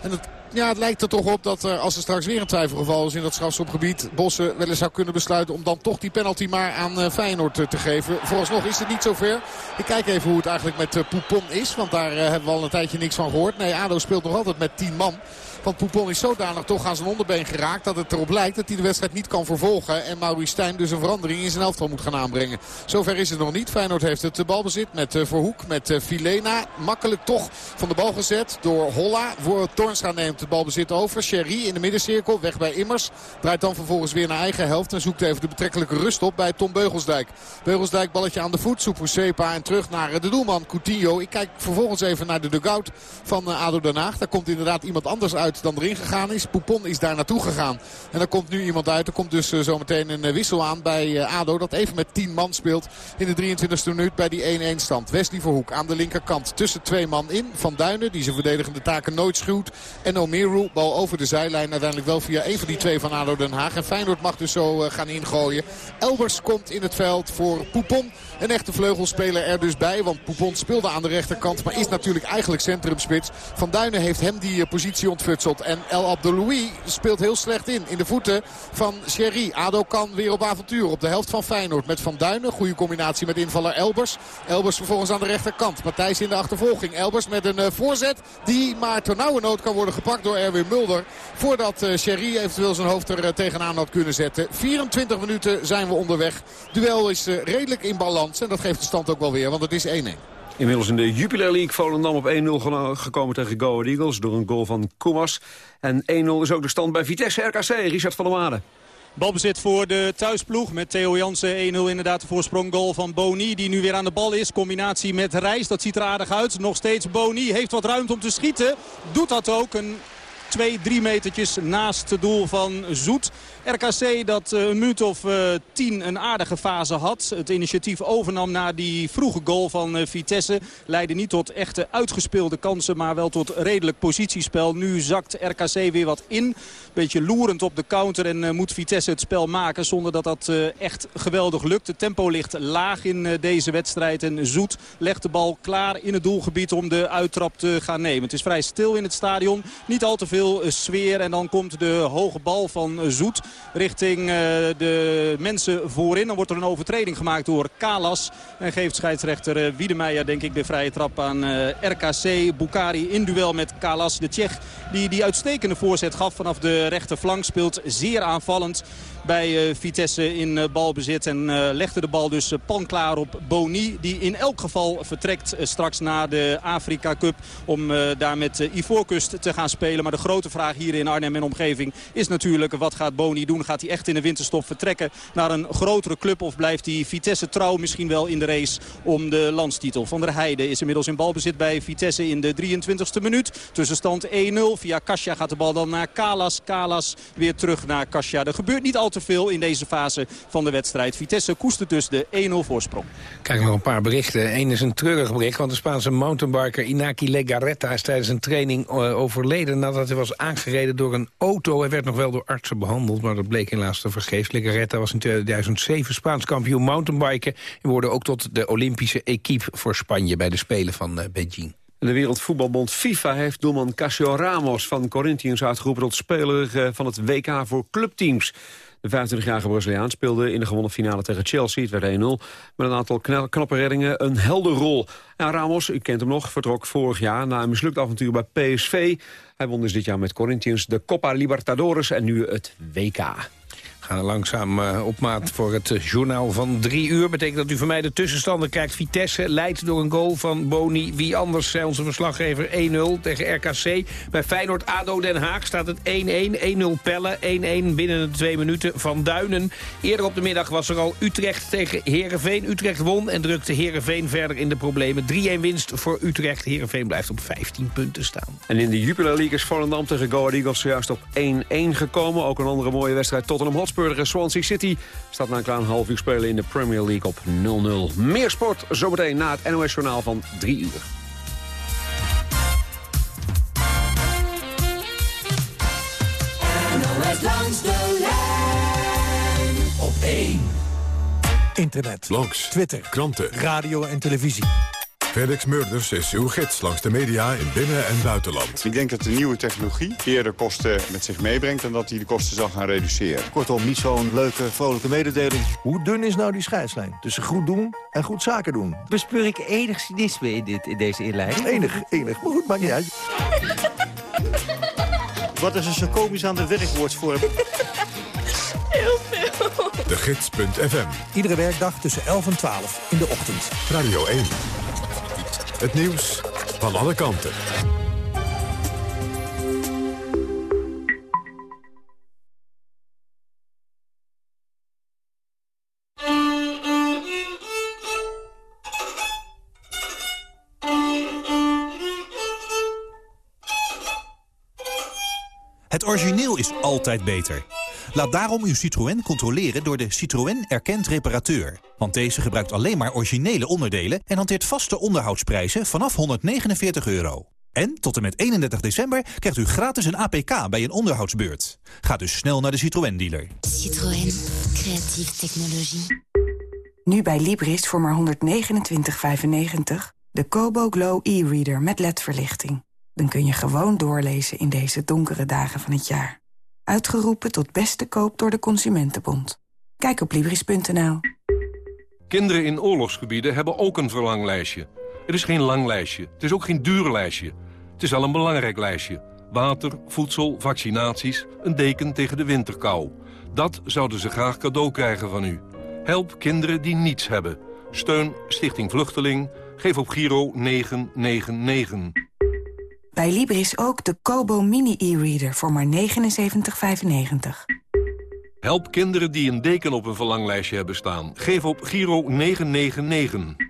En het, ja, het lijkt er toch op dat als er straks weer een twijfelgeval is in dat strafschopgebied... Bossen wel eens zou kunnen besluiten om dan toch die penalty maar aan Feyenoord te geven. Vooralsnog is het niet zover. Ik kijk even hoe het eigenlijk met Poupon is. Want daar hebben we al een tijdje niks van gehoord. Nee, ADO speelt nog altijd met 10 man. Want Poupon is zodanig toch aan zijn onderbeen geraakt dat het erop lijkt dat hij de wedstrijd niet kan vervolgen. En Maurice Stijn dus een verandering in zijn elftal moet gaan aanbrengen. Zover is het nog niet. Feyenoord heeft het balbezit met uh, Verhoek, met uh, Filena. Makkelijk toch van de bal gezet door Holla. Voor Tornstra neemt het balbezit over. Sherry in de middencirkel, weg bij Immers. Draait dan vervolgens weer naar eigen helft en zoekt even de betrekkelijke rust op bij Tom Beugelsdijk. Beugelsdijk balletje aan de voet, Soepo Sepa en terug naar de doelman Coutinho. Ik kijk vervolgens even naar de dugout van ADO Den Haag. Daar komt inderdaad iemand anders uit dan erin gegaan is. Poupon is daar naartoe gegaan. En er komt nu iemand uit. Er komt dus uh, zometeen een uh, wissel aan bij uh, ADO. Dat even met 10 man speelt in de 23e minuut bij die 1-1 stand. Wesley aan de linkerkant tussen twee man in. Van Duinen die zijn verdedigende taken nooit schuwt. En Omeru bal over de zijlijn. Uiteindelijk wel via een van die twee van ADO Den Haag. En Feyenoord mag dus zo gaan ingooien. Elbers komt in het veld voor Poupon. Een echte vleugelspeler er dus bij. Want Poupon speelde aan de rechterkant. Maar is natuurlijk eigenlijk centrumspits. Van Duinen heeft hem die positie ontfutseld. En El Abdeloui speelt heel slecht in. In de voeten van Sherry. Ado kan weer op avontuur op de helft van Feyenoord. Met Van Duinen. Goede combinatie met invaller Elbers. Elbers vervolgens aan de rechterkant. Matthijs in de achtervolging. Elbers met een uh, voorzet. Die maar nood kan worden gepakt door Erwin Mulder. Voordat uh, Sherry eventueel zijn hoofd er tegenaan had kunnen zetten. 24 minuten zijn we onderweg. Duel is redelijk in balans. En dat geeft de stand ook wel weer. Want het is 1-1. Inmiddels in de Jupiler League Volendam op 1-0 gekomen tegen Go Ahead Eagles door een goal van Koemas. En 1-0 is ook de stand bij Vitesse RKC, Richard van der Made. Balbezit voor de thuisploeg met Theo Jansen 1-0 inderdaad de voorsprong goal van Boni die nu weer aan de bal is. Combinatie met Reis, dat ziet er aardig uit. Nog steeds Boni, heeft wat ruimte om te schieten. Doet dat ook, een 2, 3 metertjes naast het doel van Zoet. RKC dat eh, een minuut of uh, tien een aardige fase had. Het initiatief overnam na die vroege goal van uh, Vitesse. Leidde niet tot echte uitgespeelde kansen, maar wel tot redelijk positiespel. Nu zakt RKC weer wat in. Beetje loerend op de counter en moet Vitesse het spel maken zonder dat dat echt geweldig lukt. Het tempo ligt laag in deze wedstrijd en Zoet legt de bal klaar in het doelgebied om de uittrap te gaan nemen. Het is vrij stil in het stadion. Niet al te veel sfeer en dan komt de hoge bal van Zoet richting uh, de mensen voorin. Dan wordt er een overtreding gemaakt door Kalas. En geeft scheidsrechter uh, Wiedemeijer denk ik de vrije trap aan uh, RKC. Bukari in duel met Kalas. De Tsjech Die die uitstekende voorzet gaf vanaf de rechterflank. Speelt zeer aanvallend bij uh, Vitesse in uh, balbezit. En uh, legde de bal dus pan klaar op Boni. Die in elk geval vertrekt straks naar de Afrika Cup. Om daar met Ivoorkust te gaan spelen. Maar de grote vraag hier in Arnhem en omgeving is natuurlijk... wat gaat Boni doen? Gaat hij echt in de winterstop vertrekken naar een grotere club? Of blijft hij Vitesse trouw misschien wel in de race om de landstitel? Van der Heijden is inmiddels in balbezit bij Vitesse in de 23e minuut. Tussenstand 1-0. Via Kasia gaat de bal dan naar Kalas. Kalas weer terug naar Kasia. Er gebeurt niet al te veel in deze fase van de wedstrijd. Vitesse koestert dus de 1-0 voorsprong. Kijk nog een paar berichten. Eén is een treurig bericht, want de Spaanse mountainbiker Inaki Legaretta is tijdens een training uh, overleden nadat hij was aangereden door een auto. Hij werd nog wel door artsen behandeld, maar dat bleek helaas te vergeefs. Legaretta was in 2007 Spaans kampioen mountainbiken en worden ook tot de Olympische equipe voor Spanje bij de Spelen van uh, Beijing. De Wereldvoetbalbond FIFA heeft doelman Casio Ramos van Corinthians uitgeroepen tot speler eh, van het WK voor clubteams. De 25-jarige Braziliaan speelde in de gewonnen finale tegen Chelsea. Het werd 1-0. Met een aantal knappe reddingen een helder rol. Ja, Ramos, u kent hem nog, vertrok vorig jaar na een mislukt avontuur bij PSV. Hij won dus dit jaar met Corinthians de Copa Libertadores en nu het WK langzaam uh, op maat voor het uh, journaal van drie uur. Betekent dat u van mij de tussenstanden krijgt. Vitesse leidt door een goal van Boni. Wie anders, zei onze verslaggever, 1-0 tegen RKC. Bij Feyenoord-ADO Den Haag staat het 1-1. 1-0 Pelle, 1-1 binnen de twee minuten van Duinen. Eerder op de middag was er al Utrecht tegen Herenveen. Utrecht won en drukte Herenveen verder in de problemen. 3-1 winst voor Utrecht. Herenveen blijft op 15 punten staan. En in de Jupiler League is Volendam tegen Go Eagles juist op 1-1 gekomen. Ook een andere mooie wedstrijd Tottenham Hotspur Hotspur Swansea City staat na een klein half uur spelen in de Premier League op 0-0. Meer sport zometeen na het NOS-journaal van 3 uur. NOS langs de lijn op 1. Internet, blogs, Twitter, kranten, radio en televisie. Felix Murders is uw gids langs de media in binnen- en buitenland. Ik denk dat de nieuwe technologie eerder kosten met zich meebrengt... en dat die de kosten zal gaan reduceren. Kortom, niet zo'n leuke, vrolijke mededeling. Hoe dun is nou die scheidslijn tussen goed doen en goed zaken doen? Bespeur ik enig cynisme in, dit, in deze inleiding? Enig, enig. Maar goed, maakt niet uit. [LAUGHS] Wat is er zo komisch aan de werkwoordsvorm? [LAUGHS] Heel veel. De Gids.fm. Iedere werkdag tussen 11 en 12 in de ochtend. Radio 1. Het nieuws van alle kanten. Het origineel is altijd beter. Laat daarom uw Citroën controleren door de Citroën Erkend Reparateur. Want deze gebruikt alleen maar originele onderdelen... en hanteert vaste onderhoudsprijzen vanaf 149 euro. En tot en met 31 december krijgt u gratis een APK bij een onderhoudsbeurt. Ga dus snel naar de Citroën-dealer. Citroën. Creatieve technologie. Nu bij Libris voor maar 129,95... de Kobo Glow e-reader met ledverlichting. Dan kun je gewoon doorlezen in deze donkere dagen van het jaar. Uitgeroepen tot beste koop door de Consumentenbond. Kijk op Libris.nl. Kinderen in oorlogsgebieden hebben ook een verlanglijstje. Het is geen lang lijstje, het is ook geen duur lijstje. Het is wel een belangrijk lijstje. Water, voedsel, vaccinaties, een deken tegen de winterkou. Dat zouden ze graag cadeau krijgen van u. Help kinderen die niets hebben. Steun Stichting Vluchteling. Geef op Giro 999. Bij Libris ook de Kobo Mini e-reader voor maar 79,95. Help kinderen die een deken op een verlanglijstje hebben staan. Geef op Giro 999.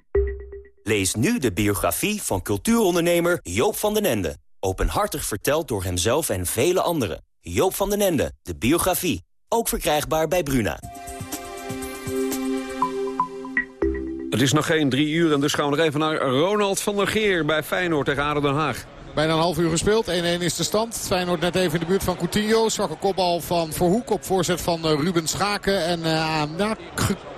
Lees nu de biografie van cultuurondernemer Joop van den Ende. Openhartig verteld door hemzelf en vele anderen. Joop van den Ende, de biografie. Ook verkrijgbaar bij Bruna. Het is nog geen drie uur en dus gaan we nog even naar Ronald van der Geer bij Feyenoord tegen Aden Den Haag. Bijna een half uur gespeeld. 1-1 is de stand. Feyenoord net even in de buurt van Coutinho. Zwakke kopbal van Verhoek op voorzet van Ruben Schaken. En uh,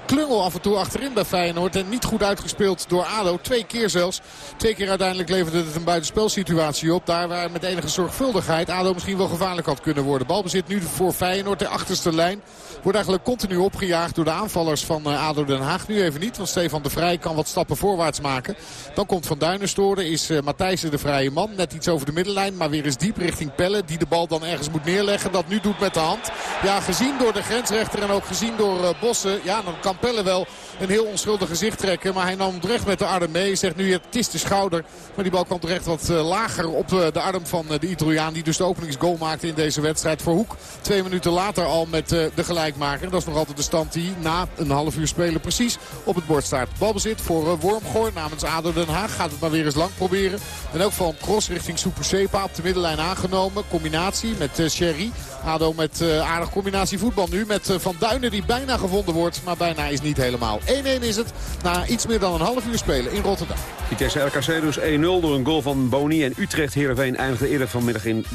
geklungel af en toe achterin bij Feyenoord. En niet goed uitgespeeld door ADO. Twee keer zelfs. Twee keer uiteindelijk leverde het een buitenspelsituatie op. Daar waar met enige zorgvuldigheid ADO misschien wel gevaarlijk had kunnen worden. Balbezit nu voor Feyenoord. De achterste lijn wordt eigenlijk continu opgejaagd door de aanvallers van eh, ADO Den Haag. Nu even niet, want Stefan de Vrij kan wat stappen voorwaarts maken. Dan komt Van Duinen storen. Is uh, Matthijssen de vrije man. Net iets over de middenlijn. Maar weer eens diep richting Pelle. Die de bal dan ergens moet neerleggen. Dat nu doet met de hand. Ja, gezien door de grensrechter en ook gezien door uh, Bossen. Ja, dan kan Pelle wel een heel onschuldig gezicht trekken. Maar hij nam terecht met de arm mee. Zegt nu het is de schouder. Maar die bal kwam terecht wat lager op de arm van de Italiaan. Die dus de openingsgoal maakte in deze wedstrijd. Voor Hoek twee minuten later al met de gelijkmaker. Dat is nog altijd de stand die na een half uur spelen precies op het bord staat. Balbezit voor Wormgoor namens ADO Den Haag. Gaat het maar weer eens lang proberen. En ook van cross richting Super Sepa op de middenlijn aangenomen. Combinatie met Sherry. ADO met aardig combinatie voetbal nu. Met Van Duinen die bijna gevonden wordt. Maar bijna is niet helemaal. 1-1 is het na iets meer dan een half uur spelen in Rotterdam. Vitesse RKC dus 1-0 door een goal van Boni. En Utrecht Heerenveen eindigde eerder vanmiddag in 3-1.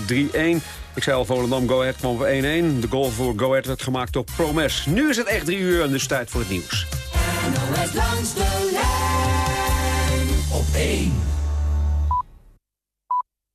Ik zei al, Volendam Go Ahead kwam op 1-1. De goal voor Go Ahead werd gemaakt door Promes. Nu is het echt 3 uur en dus tijd voor het nieuws. NOS langs de lijn op 1.